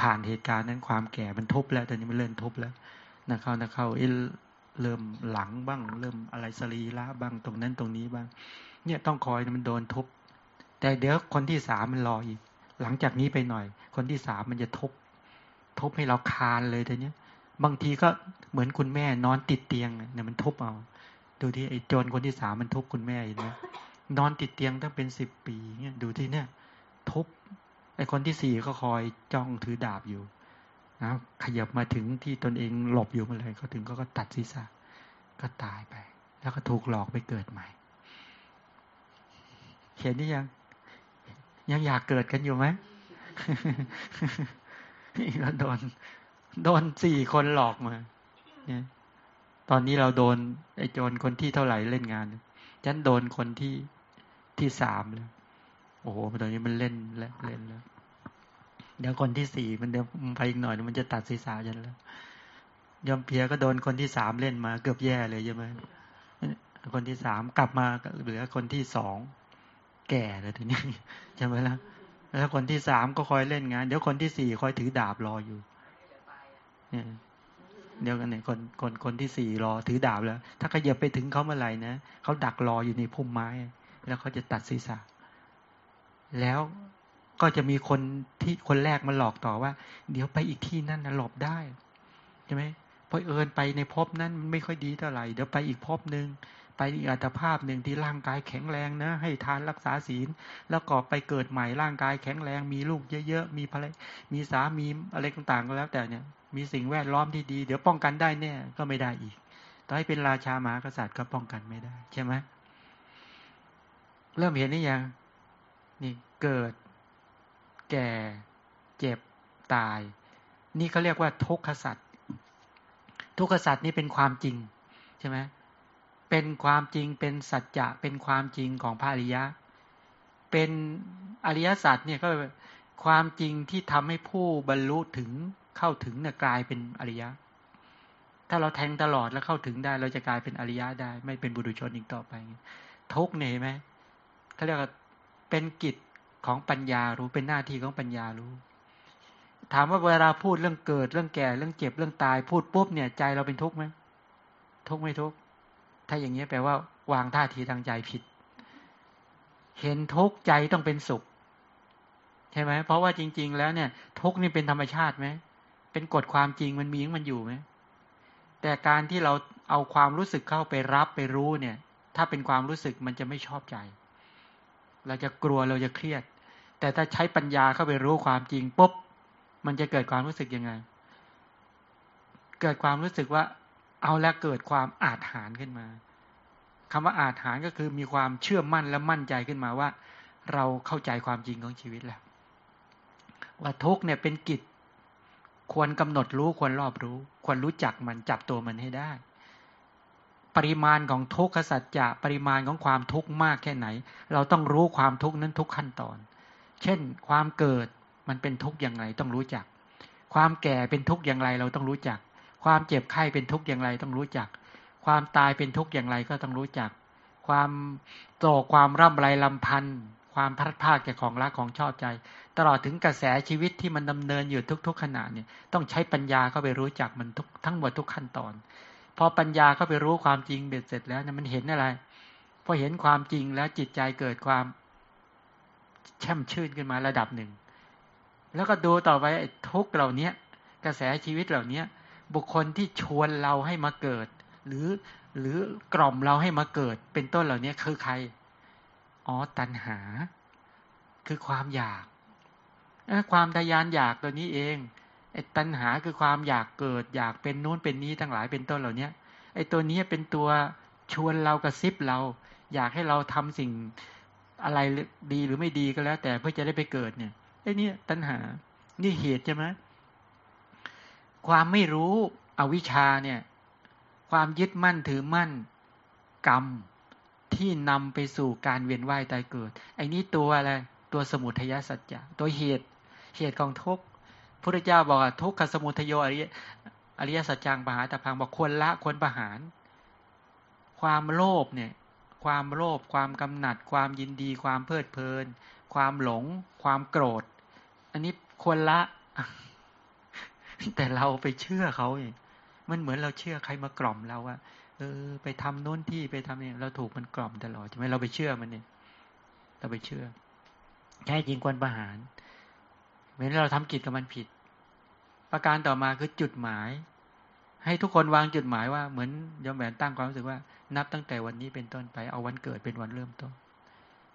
ผ่านเหตุการณ์นั้นความแก่มันทุบแล้วตอนนี้มันเริ่มทุบแล้วนะเข้านะเข้าเริ่มหลังบ้าง เริ่มอะไรสรีระบ้างตรงนั้นตรงนี้บ้าง เนี่ยต้องคอยมันโดนทุบ แต่เดี๋ยวคนที่สามมันรออีก หลังจากนี้ไปหน่อย คนที่สามมันจะทบ ทบให้เราคานเลยทีเนี้ย บางทีก็เหมือนคุณแม่นอนติดเตียงเนี่ยมันทบเอา ดูที่ไอ้โจรคนที่สามมันทบคุณแม่เห็นไหมนอนติดเตียงตั้งเป็นสิบปีเนี่ยดูที่เนี่ย ทบไอ้คนที่สี่ก็คอยจ้องถือดาบอยู่นะขยับมาถึงที่ตนเองหลบอยู่มาเลยเขาถึงก็ก็ตัดศีรษะก็ตายไป แล้วก็ถูกหลอกไปเกิดใหม่ เห็นนี่ยัง ยังอยากเกิดกันอยู่ไหมนี่ก็โดน โดนสี่คนหลอกมาเนี่ยตอนนี้เราโดน ไอ้โจรคนที่เท่าไหร่เล่นงานฉันโดนคนที่ที่สามแล้วโอ้โหตอนนี้มันเล่นแล้วเล่นแล้วเดี๋ยวคนที่สี่มันเดี๋ยวไปอีกหน่อยมันจะตัดศีรษะฉันแล้วยอมเพียก็โดนคนที่สามเล่นมา เกือบแย่เลยใช่ไหมคนที่สามกลับมาเหลือคนที่สอง แก่เลยทีนี้ใช่ไหมล่ะแล้วคนที่สามก็คอยเล่นงาน เดี๋ยวคนที่สี่คอยถือดาบรออยู่เนี่ยเดี๋ยวกันเนี่ยคนคนคนที่สี่รอถือดาบแล้ว ถ้าขยับไปถึงเขาเมื่อไหร่นะเขาดักรออยู่ในพุ่มไม้ แล้วเขาจะตัดศีรษะ แล้วก็จะมีคนที่คนแรกมาหลอกต่อว่า เดี๋ยวไปอีกที่นั่นนะหลบได้ใช่ไหมพอเอินไปในภพนั้นไม่ค่อยดีเท่าไหร่เดี๋ยวไปอีกภพหนึ่งไปอีกอัตภาพหนึ่งที่ร่างกายแข็งแรงนะให้ทานรักษาศีล แล้วก็ไปเกิดใหม่ร่างกายแข็งแรง มีลูกเยอะๆมีภรรยมีสามีอะไรต่างๆก็แล้ว แต่เนี่ยมีสิ่งแวดล้อมที่ดี เดี๋ยวป้องกันได้แน่ก็ไม่ได้อีกต่อให้เป็นราชาหมากษัตริย์ก็ป้องกันไม่ได้ ใช่ไหมเริ่มเห็นนี่ยังนี่เกิด แก่ เจ็บตาย นี่เขาเรียกว่าทุกขสัตว์ทุกขสัตว์นี่เป็นความจริงใช่ไหม เป็นความจริงเป็นสัจจะเป็นความจริงของพระอริยะ เป็นอริยสัจเนี่ยก็ความจริงที่ทำให้ผู้บรรลุถึงเข้าถึงเนี่ยกลายเป็นอริยะ ถ้าเราแทงตลอดแล้วเข้าถึงได้ เราจะกลายเป็นอริยะได้ ไม่เป็นบุรุชนอีกต่อไป ทุกเนี่ยไหมเขาเรียกว่าเป็นกิจของปัญญารู้เป็นหน้าที่ของปัญญารู้ ถามว่าเวลาพูดเรื่องเกิดเรื่องแก่เรื่องเจ็บเรื่องตายพูดปุ๊บเนี่ยใจเราเป็นทุกข์ไหมทุกข์ไม่ทุกข์ ถ้าอย่างนี้แปลว่าวางท่าทีทางใจผิด เห็นทุกข์ใจต้องเป็นสุข ใช่ไหมเพราะว่าจริง ๆ แล้วเนี่ย ทุกข์นี่เป็นธรรมชาติไหมเป็นกฎความจริงมันมีมันอยู่ไหมแต่การที่เราเอาความรู้สึกเข้าไปรับไปรู้เนี่ย ถ้าเป็นความรู้สึกมันจะไม่ชอบใจ เราจะกลัวเราจะเครียด แต่ถ้าใช้ปัญญาเข้าไปรู้ความจริงปุ๊บมันจะเกิดความรู้สึกยังไง เกิดความรู้สึกว่า เอาแล้วเกิดความอาถรรพ์ขึ้นมาคำว่าอาถรรพ์ก็คือมีความเชื่อมั่นและมั่นใจขึ้นมาว่า เราเข้าใจความจริงของชีวิตแล้ว ว่าทุกเนี่ยเป็นกิจควรกำหนดรู้ควรรอบรู้ ควรรู้จักมันจับตัวมันให้ได้ ปริมาณของทุกขสัจจะปริมาณของความทุกข์มากแค่ไหน เราต้องรู้ความทุกข์นั้นทุกขั้นตอน เช่น ความเกิดมันเป็นทุกข์อย่างไรต้องรู้จัก ความแก่เป็นทุกข์อย่างไรเราต้องรู้จัก ความเจ็บไข้เป็นทุกข์อย่างไรต้องรู้จัก ความตายเป็นทุกข์อย่างไรก็ต้องรู้จัก ความโศกความร่ำไรลำพันธ์ความพัดภาคจากของรักของชอบใจ ตลอดถึงกระแสชีวิตที่มันดำเนินอยู่ทุก ๆ ขณะเนี่ยต้องใช้ปัญญาเข้าไปรู้จักมันทุกทั้งหมดทุกขั้นตอนพอปัญญาเข้าไปรู้ความจริงเบ็ดเสร็จแล้วเนี่ยมันเห็นอะไรพอเห็นความจริงแล้วจิตใจเกิดความแช่มชื่นขึ้นมาระดับหนึ่ง แล้วก็ดูต่อไปทุกเหล่านี้กระแสชีวิตเหล่านี้ บุคคลที่ชวนเราให้มาเกิด หรือหรือกล่อมเราให้มาเกิด เป็นต้นเหล่านี้คือใคร อ๋อตัณหา คือความอยาก ความทยานอยากตัวนี้เองไอ้ตัณหาคือความอยากเกิด อยากเป็นนู้นเป็นนี้ทั้งหลายเป็นต้นเหล่านี้ไอ้ตัวนี้เป็นตัวชวนเรากระซิบเรา อยากให้เราทำสิ่งอะไรดีหรือไม่ดีก็แล้ว แต่เพื่อจะได้ไปเกิดเนี่ยไอ้นี่ตัณหา นี่เหตุใช่ไหม ความไม่รู้อวิชชาเนี่ย ความยึดมั่นถือมั่นกรรมที่นำไปสู่การเวียนว่ายตายเกิด ไอ้นี่ตัวอะไรตัวสมุทัยสัจจะตัวเหตุเหตุของทุกพระเจ้าบอกทุกขสมุทโยอริยอริยสัจจังปหาตพังบอกควรละควรประหาร ความโลภเนี่ย ความโลภความกำหนัด ความยินดี ความเพลิดเพลิน ความหลง ความโกรธ อันนี้ควรละ แต่เราไปเชื่อเขาเองมันเหมือนเราเชื่อใครมากล่อมเราว่าเออ ไปทำโน้นที่ไปทำเนี่ยเราถูกมันกล่อมตลอดใช่ไหมเราไปเชื่อมันเนี่ยเราไปเชื่อแค่จริงควรประหารเหมือนเราทำกิจกับมันผิด ประการต่อมาคือจุดหมาย ให้ทุกคนวางจุดหมายว่าเหมือนยอมแหวนตั้งความรู้สึกว่า นับตั้งแต่วันนี้เป็นต้นไปเอาวันเกิดเป็นวันเริ่มต้น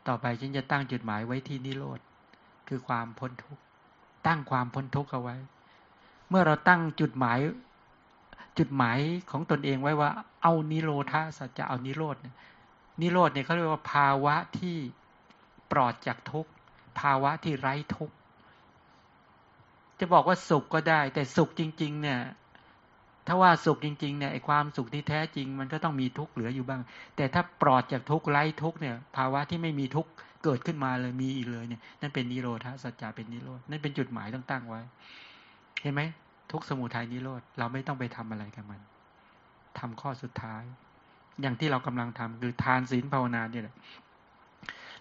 ต่อไปฉันจะตั้งจุดหมายไว้ที่นิโรธคือความพ้นทุกข์ตั้งความพ้นทุกข์เอาไว้ เมื่อเราตั้งจุดหมาย จุดหมายของตนเองไว้ว่า เอานิโรธาสัจจะเอานิโรธนิโรธเนี่ยเขาเรียกว่าภาวะที่ปลอดจากทุกข์ ภาวะที่ไร้ทุกข์ จะบอกว่าสุขก็ได้ แต่สุขจริง ๆ เนี่ยถ้าว่าสุขจริงๆเนี่ยไอ้ความสุขที่แท้จริง มันก็ต้องมีทุกข์เหลืออยู่บ้าง แต่ถ้าปลอดจากทุกข์ไร้ทุกข์เนี่ย ภาวะที่ไม่มีทุกข์เกิดขึ้นมาเลยมีอีกเลยเนี่ยนั่นเป็นนิโรธาสัจจะเป็นนิโรธนั่นเป็นจุดหมายต้องตั้งไว้ เห็นไหมทุกสมุทัยนิโรธเราไม่ต้องไปทำอะไรกับมันทำข้อสุดท้าย อย่างที่เรากำลังทำคือทานศีลภาวนาเนี่ยแหละ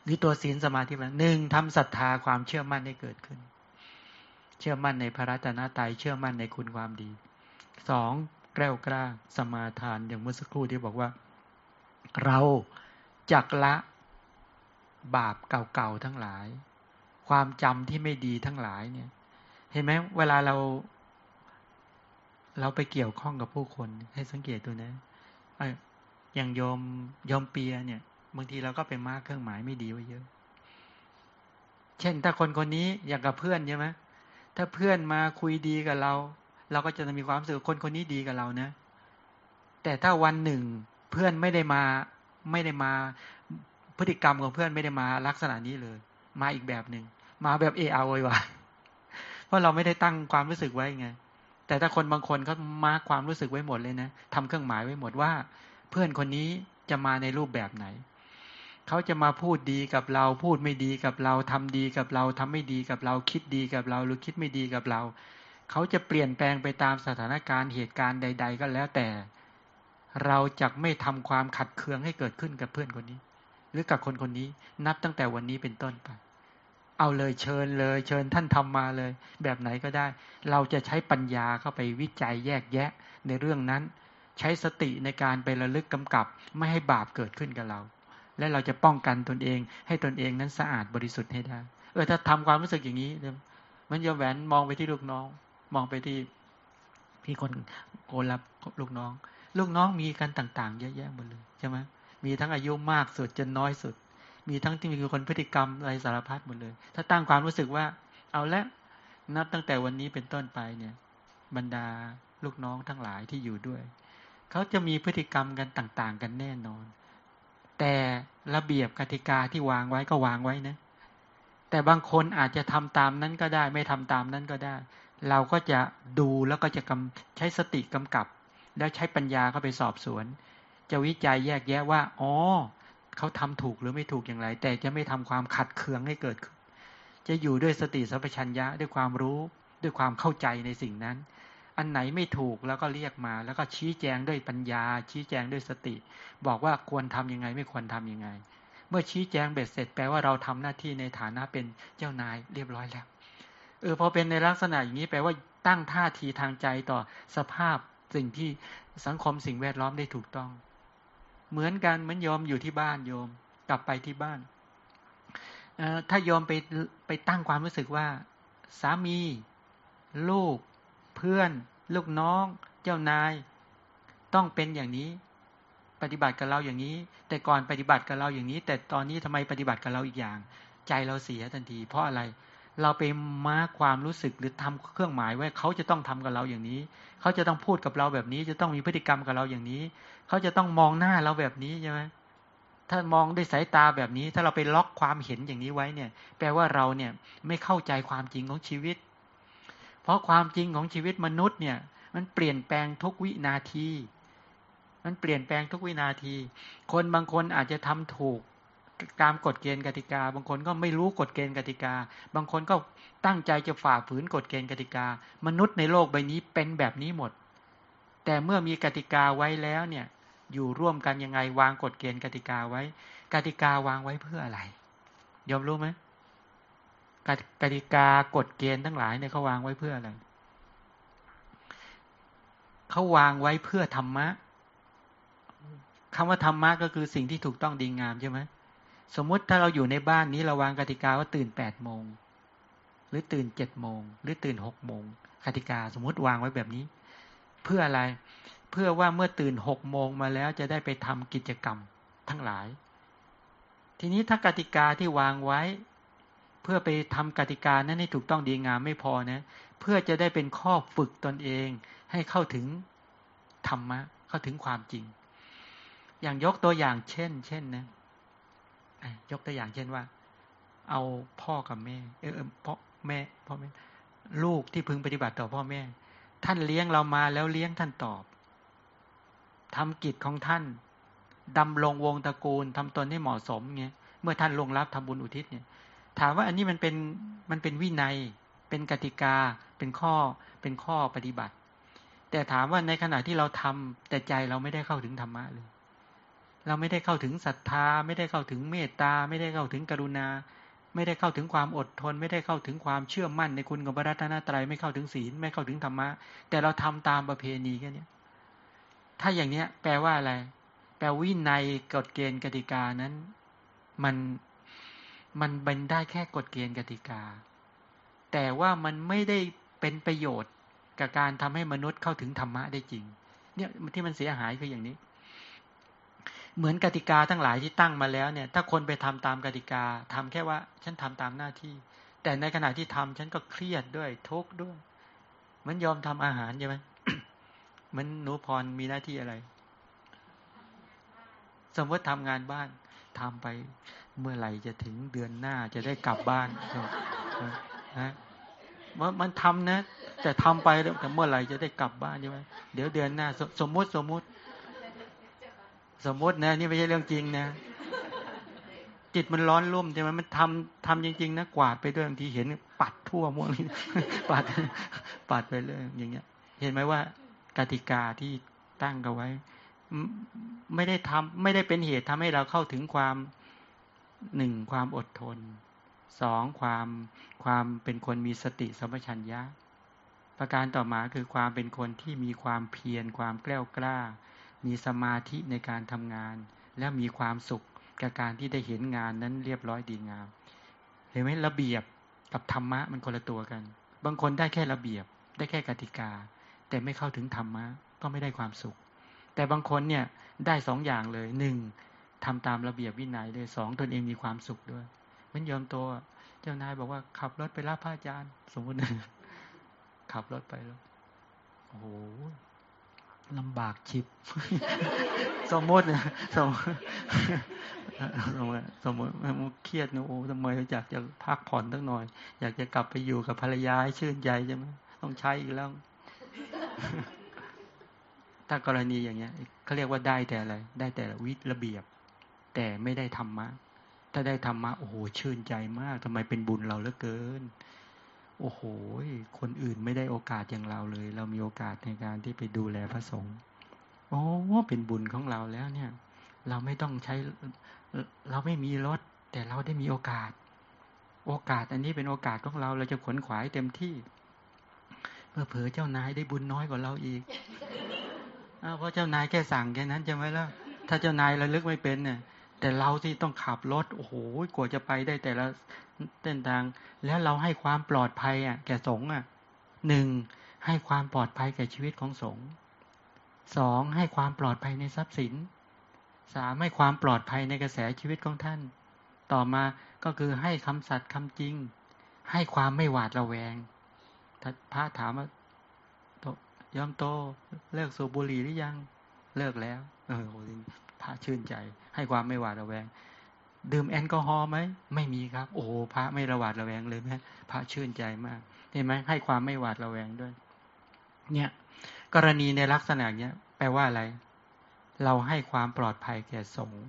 หรือตัวศีลสมาธิมันหนึ่งทำศรัทธาความเชื่อมั่นให้เกิดขึ้น เชื่อมั่นในพระรัตนตรัยเชื่อมั่นในคุณความดีสองแกล้วกล้าสมาทานอย่างเมื่อสักครู่ที่บอกว่า เราจักละบาปเก่าๆทั้งหลาย ความจำที่ไม่ดีทั้งหลายเนี่ย เห็นไหมเวลาเรา เราไปเกี่ยวข้องกับผู้คน ให้สังเกตดูนะอย่างโยมโยมเปียเนี่ย บางทีเราก็ไปมาร์กเครื่องหมายไม่ดีไว้เยอะ เช่นถ้าคนคนนี้อย่างกับเพื่อนใช่ไหมถ้าเพื่อนมาคุยดีกับเรา เราก็จะมีความรู้สึกคนคนนี้ดีกับเรานะแต่ถ้าวันหนึ่งเพื่อนไม่ได้มาไม่ได้มาพฤติกรรมของเพื่อนไม่ได้มาลักษณะนี้เลย มาอีกแบบหนึ่งมาแบบเอเอาไว้ว่า ราะเราไม่ได้ตั้งความรู้สึกไว้ไง แต่ถ้าคนบางคนเขามาความรู้สึกไว้หมดเลยนะทำเครื่องหมายไว้หมดว่า เพื่อนคนนี้จะมาในรูปแบบไหน เขาจะมาพูดดีกับเรา พูดไม่ดีกับเราทำดีกับเราทำไม่ดีกับเรา คิดดีกับเรา หรือคิดไม่ดีกับเรา เขาจะเปลี่ยนแปลงไปตามสถานการณ์เหตุการณ์ใด ๆ ก็แล้วแต่ เราจะไม่ทำความขัดเคืองให้เกิดขึ้นกับเพื่อนคนนี้ หรือกับคนคนนี้ นับตั้งแต่วันนี้เป็นต้นไป เอาเลยเชิญเลย เชิญท่านทำมาเลย แบบไหนก็ได้ เราจะใช้ปัญญาเข้าไปวิจัยแยกแยะในเรื่องนั้น ใช้สติในการไประลึกกำกับ ไม่ให้บาปเกิดขึ้นกับเรา และเราจะป้องกันตนเอง ให้ตนเองนั้นสะอาดบริสุทธิ์ให้ได้ เออถ้าทำความรู้สึกอย่างนี้มันจะแหวนมองไปที่ลูกน้อง มองไปที่พี่คนโกรับลูกน้อง ลูกน้องมีกันต่าง ๆ เยอะแยะหมดเลยใช่ไหมมีทั้งอายุมากสุดจนน้อยสุด มีทั้งที่มีคนพฤติกรรมอะไรสารพัดหมดเลย ถ้าตั้งความรู้สึกว่า เอาละนับตั้งแต่วันนี้เป็นต้นไปเนี่ย บรรดาลูกน้องทั้งหลายที่อยู่ด้วย เขาจะมีพฤติกรรมกันต่าง ๆ กันแน่นอน แต่ระเบียบกติกาที่วางไว้ก็วางไว้นะ แต่บางคนอาจจะทำตามนั้นก็ได้ ไม่ทำตามนั้นก็ได้ เราก็จะดูแล้วก็จะกำใช้สติกำกับ แล้วใช้ปัญญาเข้าไปสอบสวน จะวิจัยแยกแยะว่า อ๋อ เขาทำถูกหรือไม่ถูกอย่างไร แต่จะไม่ทำความขัดเคืองให้เกิดขึ้นจะอยู่ด้วยสติสัพพัญญะด้วยความรู้ด้วยความเข้าใจในสิ่งนั้น อันไหนไม่ถูกแล้วก็เรียกมา แล้วก็ชี้แจงด้วยปัญญา ชี้แจงด้วยสติ บอกว่าควรทํำยังไงไม่ควรทํำยังไง เมื่อชี้แจงเบ็ดเสร็จแปลว่าเราทำหน้าที่ในฐานะเป็นเจ้านายเรียบร้อยแล้วเออพอเป็นในลักษณะอย่างนี้แปลว่าตั้งท่าทีทางใจต่อสภาพสิ่งที่สังคมสิ่งแวดล้อมได้ถูกต้อง เหมือนกันเหมือนโยมอยู่ที่บ้านโยม กลับไปที่บ้านถ้าโยมไปไปตั้งความรู้สึกว่า สามี ลูก เพื่อน ลูกน้อง เจ้านาย ต้องเป็นอย่างนี้ ปฏิบัติกับเราอย่างนี้ แต่ก่อนปฏิบัติกับเราอย่างนี้ แต่ตอนนี้ทำไมปฏิบัติกับเราอีกอย่าง ใจเราเสียทันที เพราะอะไร เราไปมาความรู้สึกหรือทำเครื่องหมายไว่าเขาจะต้องทำกับเราอย่างนี้ เขาจะต้องพูดกับเราแบบนี้ จะต้องมีพฤติกรรมกับเราอย่างนี้ เขาจะต้องมองหน้าเราแบบนี้ใช่ไหมถ้ามองด้วยสายตาแบบนี้ ถ้าเราไปล็อกความเห็นอย่างนี้ไว้เนี่ย แปลว่าเราเนี่ยไม่เข้าใจความจริงของชีวิต เพราะความจริงของชีวิตมนุษย์เนี่ย มันเปลี่ยนแปลงทุกวินาที มันเปลี่ยนแปลงทุกวินาที คนบางคนอาจจะทำถูก ตามกฎเกณฑ์กติกา บางคนก็ไม่รู้กฎเกณฑ์กติกา บางคนก็ตั้งใจจะฝ่าฝืนกฎเกณฑ์กติกา มนุษย์ในโลกใบนี้เป็นแบบนี้หมด แต่เมื่อมีกติกาไว้แล้วเนี่ยอยู่ร่วมกันยังไงวางกฎเกณฑ์กติกาไว้ กติกาวางไว้เพื่ออะไรยอมรู้ไหมกติกากฎเกณฑ์ทั้งหลายเนี่ยเขาวางไว้เพื่ออะไรเขาวางไว้เพื่อธรรมะคำว่าธรรมะก็คือสิ่งที่ถูกต้องดีงามใช่ไหม สมมุติถ้าเราอยู่ในบ้านนี้เราวางกติกาว่าตื่นแปดโมง หรือตื่นเจ็ดโมง หรือตื่นหกโมงกติกาสมมติวางไว้แบบนี้ เพื่ออะไรเพื่อว่าเมื่อตื่นหกโมงมาแล้วจะได้ไปทำกิจกรรมทั้งหลาย ทีนี้ถ้ากติกาที่วางไว้ เพื่อไปทำกติกานั้นให้ถูกต้องดีงามไม่พอนะ เพื่อจะได้เป็นข้อฝึกตนเอง ให้เข้าถึงธรรมะเข้าถึงความจริง อย่างยกตัวอย่างเช่น เช่นนะ ยกตัวอย่างเช่นว่า เอาพ่อกับแม่ เออพ่อแม่พ่อแม่ ลูกที่พึงปฏิบัติต่อพ่อแม่ ท่านเลี้ยงเรามาแล้วเลี้ยงท่านตอบทำกิจของท่านดำลงวงตระกูลทำตนให้เหมาะสมเงี้ยเมื่อท่านลงรับทำบุญอุทิศเนี่ย ถามว่าอันนี้มันเป็นมันเป็นวินัย เป็นกติกา เป็นข้อเป็นข้อปฏิบัติ แต่ถามว่าในขณะที่เราทำแต่ใจเราไม่ได้เข้าถึงธรรมะเลย เราไม่ได้เข้าถึงศรัทธา ไม่ได้เข้าถึงเมตตา ไม่ได้เข้าถึงกรุณา ไม่ได้เข้าถึงความอดทน ไม่ได้เข้าถึงความเชื่อมั่นในคุณของพระรัตนตรัยไม่เข้าถึงศีลไม่เข้าถึงธรรมะ แต่เราทำตามประเพณีแค่นี้ถ้าอย่างเนี้ย แปลว่าอะไร แปลวินัยกฎเกณฑ์กติกานั้น มันมันเป็นได้แค่กฎเกณฑ์กติกา แต่ว่ามันไม่ได้เป็นประโยชน์กับการทำให้มนุษย์เข้าถึงธรรมะได้จริง เนี่ยที่มันเสียหายคืออย่างนี้ เหมือนกติกาทั้งหลายที่ตั้งมาแล้วเนี่ย ถ้าคนไปทำตามกติกาทำแค่ว่า ฉันทำตามหน้าที่ แต่ในขณะที่ทำฉันก็เครียดด้วยทุกข์ด้วย เหมือนยอมทำอาหารใช่ไหมเหมือนหนูพรมีหน้าที่อะไร สมมติทำงานบ้านทำไปเมื่อไหร่จะถึงเดือนหน้าจะได้กลับบ้านนะว่ามันทำนะ แต่ทำไปแต่เมื่อไหร่จะได้กลับบ้านใช่ไหมเดี๋ยวเดือนหน้า สมมติสมมติ สมมตินะ นี่ไม่ใช่เรื่องจริงนะ จิตมันร้อนรุ่มใช่ไหมมันทำทำจริง ๆ นะกวาดไปด้วยบางทีเห็น ปัดทั่วม่วงปัดปัดไปเลยอย่างเงี้ย เห็นไหมว่ากติกาที่ตั้งกันไว้ ไม่ได้ทำไม่ได้เป็นเหตุทำให้เราเข้าถึงความหนึ่งความอดทนสองความความเป็นคนมีสติสัมปชัญญะ ประการต่อมาคือความเป็นคนที่มีความเพียรความแกล้วกล้า มีสมาธิในการทำงาน และมีความสุขกับการที่ได้เห็นงานนั้นเรียบร้อยดีงาม เห็นไหมระเบียบกับธรรมะมันคนละตัวกัน บางคนได้แค่ระเบียบ ได้แค่กติกา แต่ไม่เข้าถึงธรรมะก็ไม่ได้ความสุข แต่บางคนเนี่ยได้สองอย่างเลยหนึ่งทำตามระเบียบวินัยเลยสองตนเองมีความสุขด้วยมันยอมตัวเจ้านายบอกว่าขับรถไปรับพระอาจารย์ สมมติขับรถไปแล้วโอ้โห ลำบากชิบ สมมตินะสมมติสมมติมมติเครียดนะโอ้ทำไมอยากจะพักผ่อนตั้งหน่อย อยากจะกลับไปอยู่กับภรรยาให้ชื่นใจใช่ไหมต้องใช้อีกแล้ว ถ้ากรณีอย่างเงี้ยเขาเรียกว่าได้แต่อะไร ได้แต่วิระเบียบ แต่ไม่ได้ธรรมะ ถ้าได้ธรรมะโอ้โหชื่นใจมากทำไมเป็นบุญเราเหลือเกิน โอ้โห คนอื่นไม่ได้โอกาสอย่างเราเลย เรามีโอกาสในการที่ไปดูแลพระสงฆ์โอ้เป็นบุญของเราแล้วเนี่ย เราไม่ต้องใช้ เราไม่มีรถ แต่เราได้มีโอกาส โอกาสอันนี้เป็นโอกาสของเรา เราจะขนขวายเต็มที่เพื่อเผอเจ้านายได้บุญน้อยกว่าเราอีกเพราะเจ้านายแค่สั่งแค่นั้นจะไหมล่ะถ้าเจ้านายระลึกไม่เป็นเนี่ย แต่เราที่ต้องขับรถโอ้โหกว่าจะไปได้แต่ละเส้นทาง แล้วเราให้ความปลอดภัยอะ แก่สงฆ์อะหนึ่งให้ความปลอดภัยแก่ชีวิตของสงฆ์สองให้ความปลอดภัยในทรัพย์สินสามให้ความปลอดภัยในกระแสชีวิตของท่าน ต่อมาก็คือให้คำสัตย์คำจริง ให้ความไม่หวาดระแวงถ้าพระถามว่ายอมโต เลิกสูบบุหรี่หรือยัง เลิกแล้ว เออ พระชื่นใจ ให้ความไม่หวาดระแวง ดื่มแอลกอฮอล์ไหมไม่มีครับ โอ้พระไม่ระหวาดระแวงเลยแม่พระชื่นใจมากเห็นไหมให้ความไม่หวาดระแวงด้วย เนี่ย กรณีในลักษณะเนี้ยแปลว่าอะไร เราให้ความปลอดภัยแก่สงฆ์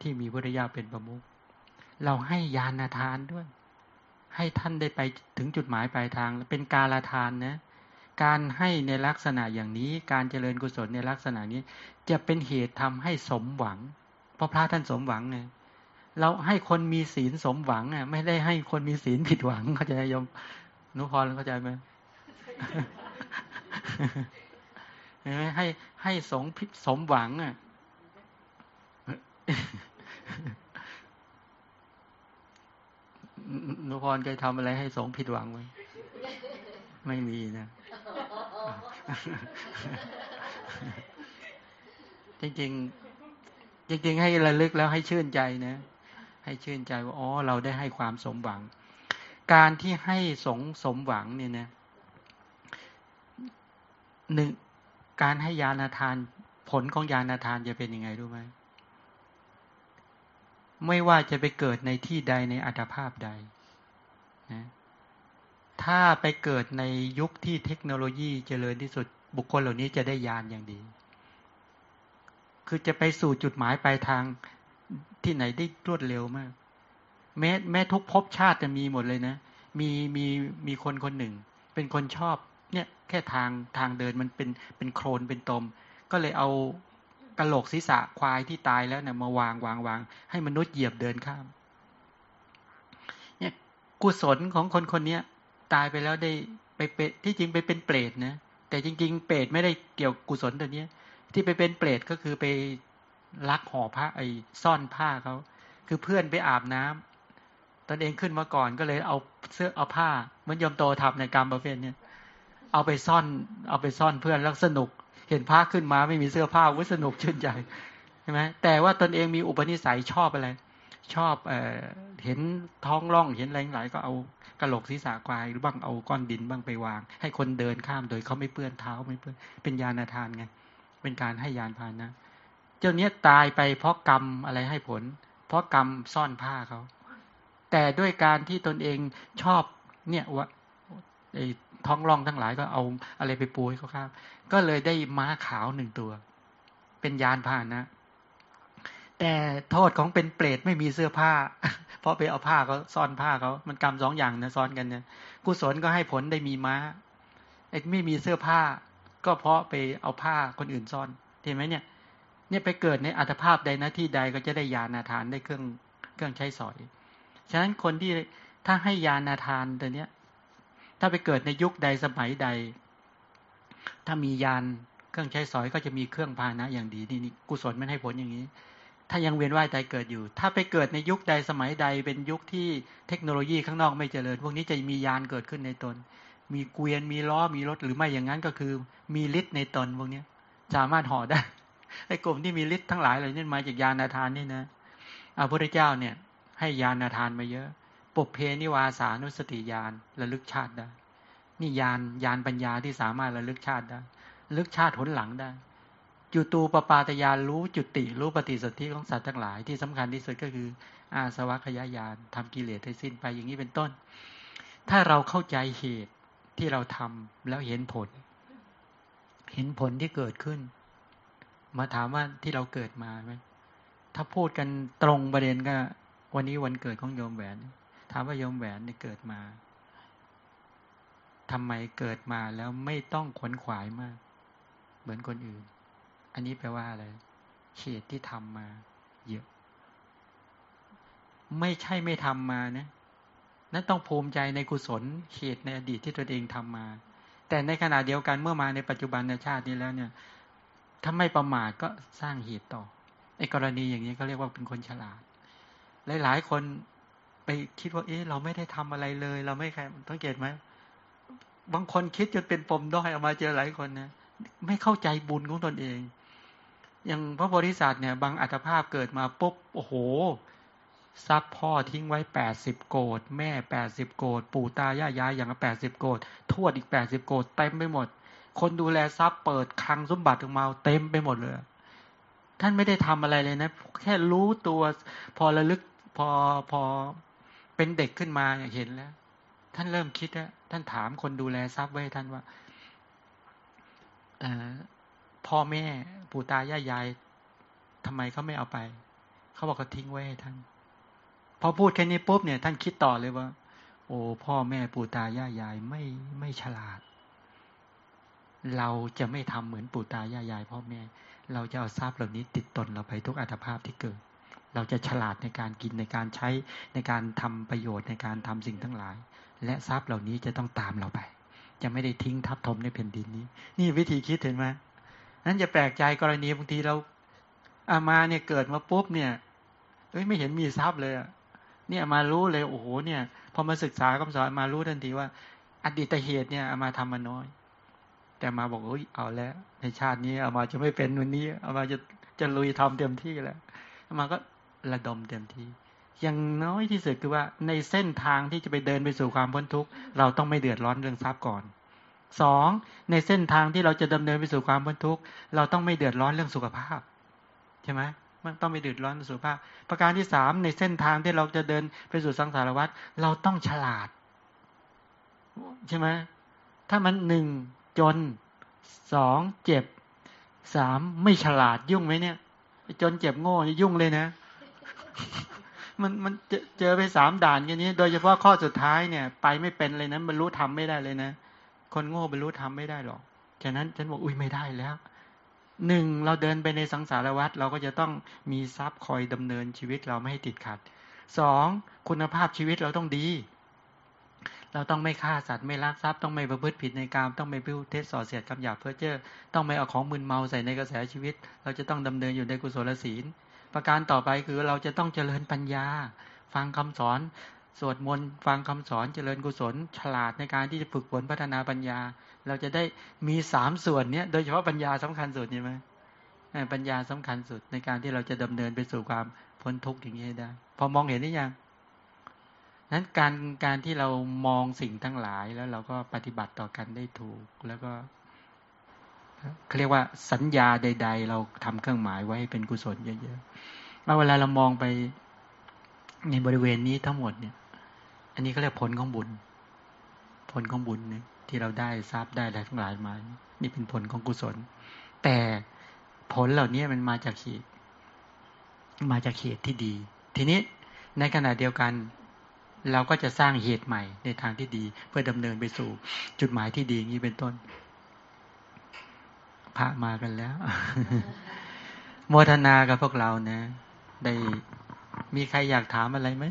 ที่มีพุทธยาเป็นประมุขเราให้ยานาทานด้วย ให้ท่านได้ไปถึงจุดหมายปลายทางเป็นกาลาทานนะ การให้ในลักษณะอย่างนี้ การเจริญกุศลในลักษณะนี้ จะเป็นเหตุทำให้สมหวัง เพราะพระท่านสมหวังไงเราให้คนมีศีลสมหวังอะ ไม่ได้ให้คนมีศีลผิดหวังเข้าใจยมนุพรเข้าใจไหมให้ให้สงสมหวังอะนุพรเคยทำอะไรให้สงผิดหวังไหมไม่มีนะ จริงๆจริงๆให้ระลึกแล้วให้ชื่นใจนะ ให้ชื่นใจว่าอ๋อเราได้ให้ความสมหวัง การที่ให้สงสมหวังเนี่ยนะหนึ่งการให้ยานาทานผลของยานาทานจะเป็นยังไงรู้ไหมไม่ว่าจะไปเกิดในที่ใดในอัตภาพใดนะ ถ้าไปเกิดในยุคที่เทคโนโลยีเจริญที่สุด บุคคลเหล่านี้จะได้ยานอย่างดี คือจะไปสู่จุดหมายปลายทางที่ไหนได้รวดเร็วมาก แม้แม้ทุกภพชาติจะมีหมดเลยนะ มีมีมีคนคนหนึ่ง เป็นคนชอบ เนี่ยแค่ทางทางเดินมันเป็นเป็นโครนเป็นตม ก็เลยเอากระโหลกศีรษะควายที่ตายแล้วเนี่ยมาวางวางวางให้มนุษย์เหยียบเดินข้าม เนี่ยกุศลของคนคนนี้ ตายไปแล้วได้ไปเป็นที่จริงไปเป็นเปรตนะแต่จริง ๆ เปรตไม่ได้เกี่ยวกุศลตัวนี้ที่ไปเป็นเปรตก็คือไปลักห่อผ้าไอ้ซ่อนผ้าเขาคือเพื่อนไปอาบน้ำตนเองขึ้นมาก่อนก็เลยเอาเสื้อเอาผ้าเหมือนยมโตทำในกรรมประเภทนี้เอาไปซ่อนเอาไปซ่อนเพื่อนแล้วสนุก เห็นผ้าขึ้นมาไม่มีเสื้อผ้าวิสนุกชื่นใจใช่ไหมแต่ว่าตนเองมีอุปนิสัยชอบอะไร ชอบเอเห็นท้องร่องเห็นอะไรหลายก็เอากระโหลกศีรษะควายหรือบ้างเอาก้อนดินบ้างไปวาง ให้คนเดินข้ามโดยเขาไม่เปื้อนเท้าไม่เปื้อนเป็นยานาทานไงเป็นการให้ยานพานะ เจ้าเนี้ยตายไปเพราะกรรมอะไรให้ผล เพราะกรรมซ่อนผ้าเขา แต่ด้วยการที่ตนเองชอบเนี่ยว่าไอ้ท้องร่องทั้งหลายก็เอาอะไรไปปูให้เขาข้ามก็เลยได้ม้าขาวหนึ่งตัว เป็นยานพานะ แต่โทษของเป็นเปรตไม่มีเสื้อผ้า เพราะไปเอาผ้าเขาซ่อนผ้าเขามันกรรมสองอย่างนะซ้อนกันเนี่ยกุศลก็ให้ผลได้มีม้าไอ้ไม่มีเสื้อผ้า ก็เพราะไปเอาผ้าคนอื่นซ่อนเห็นไหมเนี่ย เนี่ยไปเกิดในอัตภาพใดนะที่ใดก็จะได้ยานาทานได้เครื่องเครื่องใช้สอย ฉะนั้นคนที่ถ้าให้ยานาทานตัวเนี้ย ถ้าไปเกิดในยุคใดสมัยใด ถ้ามียานเครื่องใช้สอยก็จะมีเครื่องพานะอย่างดีนี่นี่กุศลมันให้ผลอย่างนี้ ถ้ายังเวียนว่ายใจเกิดอยู่ ถ้าไปเกิดในยุคใดสมัยใด เป็นยุคที่เทคโนโลยีข้างนอกไม่เจริญ พวกนี้จะมียานเกิดขึ้นในตน มีเกวียนมีล้อมีรถหรือไม่อย่างนั้นก็คือ มีฤทธิ์ในตนพวกนี้สามารถห่อได้ไอ้กลุ่มที่มีฤทธิ์ทั้งหลายเหล่านี้มาจากยานาทานนี่นะพระพุทธเจ้าเนี่ย ให้ยานาทานมาเยอะปุเพนิวาสานุสติยานระลึกชาติได้นี่ยานยานปัญญาที่สามารถระลึกชาติได้ลึกชาติหนหลังได้ จุตูปปาตยานรู้จุติรู้ปฏิสนธิของสัตว์ทั้งหลายที่สำคัญที่สุดก็คือ อาสวัคยายานทำกิเลสให้สิ้นไปอย่างนี้เป็นต้น ถ้าเราเข้าใจเหตุที่เราทำแล้วเห็นผล เห็นผลที่เกิดขึ้น มาถามว่าที่เราเกิดมาไหมถ้าพูดกันตรงประเด็นก็ วันนี้วันเกิดของโยมแหวน ถามว่าโยมแหวนเนี่ยเกิดมาทำไมเกิดมาแล้วไม่ต้องขวนขวายมาก เหมือนคนอื่น อันนี้แปลว่าอะไรเหตุที่ทำมา เยอะ ไม่ใช่ไม่ทำมานะนั่นต้องภูมิใจในกุศลเหตุในอดีตที่ตัวเองทำมา แต่ในขณะเดียวกันเมื่อมาในปัจจุบันในชาตินี้แล้วเนี่ยถ้าไม่ประมาทก็สร้างเหตุต่อไอ้กรณีอย่างนี้ก็เรียกว่าเป็นคนฉลาด หลาย ๆ คนไปคิดว่า เอ๊ะเราไม่ได้ทำอะไรเลย เราไม่ใครต้องเกตไหมบางคนคิดจนเป็นปมด้อยออกมาเจอหลายคนนะไม่เข้าใจบุญของตนเอง อย่างพระโพธิสัตว์เนี่ยบางอัตภาพเกิดมาปุ๊บโอ้โหทรัพย์พ่อทิ้งไว้แปดสิบโกดแม่แปดสิบโกดปู่ตายายายอย่างละแปดสิบโกดทวดอีกแปดสิบโกดเต็มไปหมด คนดูแลทรัพย์เปิดคลังสมบัติออกมาเต็มไปหมดเลย ท่านไม่ได้ทำอะไรเลยนะ แค่รู้ตัวพอระลึกพอพอเป็นเด็กขึ้นมาเห็นแล้ว ท่านเริ่มคิดแล้วท่านถามคนดูแลทรัพย์ไว้ท่านว่าอ พ่อแม่ปู่ตายายยายทำไมเขาไม่เอาไป เขาบอกเขาทิ้งไว้ให้ท่าน พอพูดแค่นี้ปุ๊บเนี่ย ท่านคิดต่อเลยว่า โอ้พ่อแม่ปู่ตายายยายไม่ไม่ฉลาด เราจะไม่ทำเหมือนปู่ตายายยายพ่อแม่ เราจะเอาทรัพย์เหล่านี้ติดตนเราไปทุกอัตภาพที่เกิด เราจะฉลาดในการกินในการใช้ในการทำประโยชน์ในการทำสิ่งทั้งหลาย และทรัพย์เหล่านี้จะต้องตามเราไป จะไม่ได้ทิ้งทับถมในแผ่นดินนี้ นี่วิธีคิดเห็นไหม นั้นจะแปลกใจกรณีบางทีเราอามาเนี่ยเกิดมาปุ๊บเนี่ยเอ้ยไม่เห็นมีทรัพย์เลยเนี่ยมารู้เลยโอ้โหเนี่ยพอมาศึกษาคำสอนมารู้ทันทีว่า อดีตเหตุเนี่ยอามาทำมาน้อย แต่มาบอกเอ้ยเอาแล้วในชาตินี้อามาจะไม่เป็นวันนี้อามาจะจะลุยทำเต็มที่แล้วอามาก็ระดมเต็มที่อย่างน้อยที่สุดคือว่าในเส้นทางที่จะไปเดินไปสู่ความพ้นทุกข์เราต้องไม่เดือดร้อนเรื่องทรัพย์ก่อน สองในเส้นทางที่เราจะดำเนินไปสู่ความพ้นทุกข์เราต้องไม่เดือดร้อนเรื่องสุขภาพใช่ไหมมันต้องไม่เดือดร้อนสุขภาพ ประการที่สามในเส้นทางที่เราจะเดินไปสู่สังสารวัฏเราต้องฉลาด ใช่ไหมถ้ามันหนึ่งจนสองเจ็บสามไม่ฉลาดยุ่งไหมเนี่ย จนเจ็บโง่ยุ่งเลยนะ มันมันเจอไปสามด่านกันนี้ โดยเฉพาะข้อสุดท้ายเนี่ย ไปไม่เป็นเลยนะบรรลุทำไม่ได้เลยนะ คนโง่บรรลุทำไม่ได้หรอกฉะนั้นฉันบอกอุ้ยไม่ได้แล้วหนึ่งเราเดินไปในสังสารวัฏเราก็จะต้องมีทรัพย์คอยดำเนินชีวิตเราไม่ให้ติดขัดสองคุณภาพชีวิตเราต้องดี เราต้องไม่ฆ่าสัตว์ไม่ลักทรัพย์ต้องไม่ประพฤติผิดในกามต้องไม่พิวเทศส่อเสียดคำหยาบเพื่อเจ้อต้องไม่เอาของมึนเมาใส่ในกระแสชีวิต เราจะต้องดำเนินอยู่ในกุศลศีล ประการต่อไปคือเราจะต้องเจริญปัญญา ฟังคำสอน สวดมนต์ฟังคำสอนเจริญกุศล ฉลาดในการที่จะฝึกฝนพัฒนาปัญญา เราจะได้มีสามส่วนเนี้ยโดยเฉพาะปัญญาสำคัญสุดใช่ไหมปัญญาสำคัญสุดในการที่เราจะดำเนินไปสู่ความพ้นทุกข์อย่างนี้ได้ พอมองเห็นได้ยังนั้นการการที่เรามองสิ่งทั้งหลายแล้วเราก็ปฏิบัติต่อกันได้ถูกแล้วก็เขาเรียกว่าสัญญาใด ๆ เราทำเครื่องหมายไว้ให้เป็นกุศลเยอะๆเวลาเรามองไปในบริเวณนี้ทั้งหมดเนี่ย อันนี้เขาเรียกผลของบุญ ผลของบุญเนี่ยที่เราได้ทราบได้อะไรทั้งหลายมา นี่เป็นผลของกุศล แต่ผลเหล่านี้มันมาจากเหตุมาจากเหตุที่ดี ทีนี้ในขณะเดียวกันเราก็จะสร้างเหตุใหม่ในทางที่ดี เพื่อดำเนินไปสู่จุดหมายที่ดีอย่างนี้เป็นต้น พระมากันแล้ว โมทนากับพวกเรานะ ได้มีใครอยากถามอะไรไหม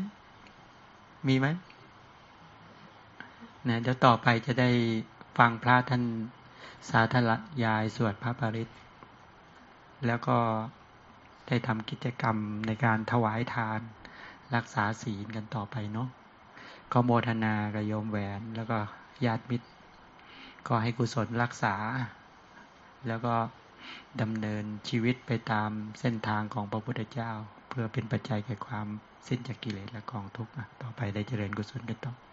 มีไหม นะเดี๋ยวต่อไปจะได้ฟังพระท่านสาธยายสวดพระปริตแล้วก็ได้ทำกิจกรรมในการถวายทาน รักษาศีลกันต่อไปเนาะก็โมทนากับโยมแหวนแล้วก็ญาติมิตร ก็ให้กุศลรักษา แล้วก็ดำเนินชีวิตไปตามเส้นทางของพระพุทธเจ้า เพื่อเป็นปัจจัยแก่ความสิ้นจากกิเลสและกองทุกข์ต่อไปได้เจริญกุศลกันต่อ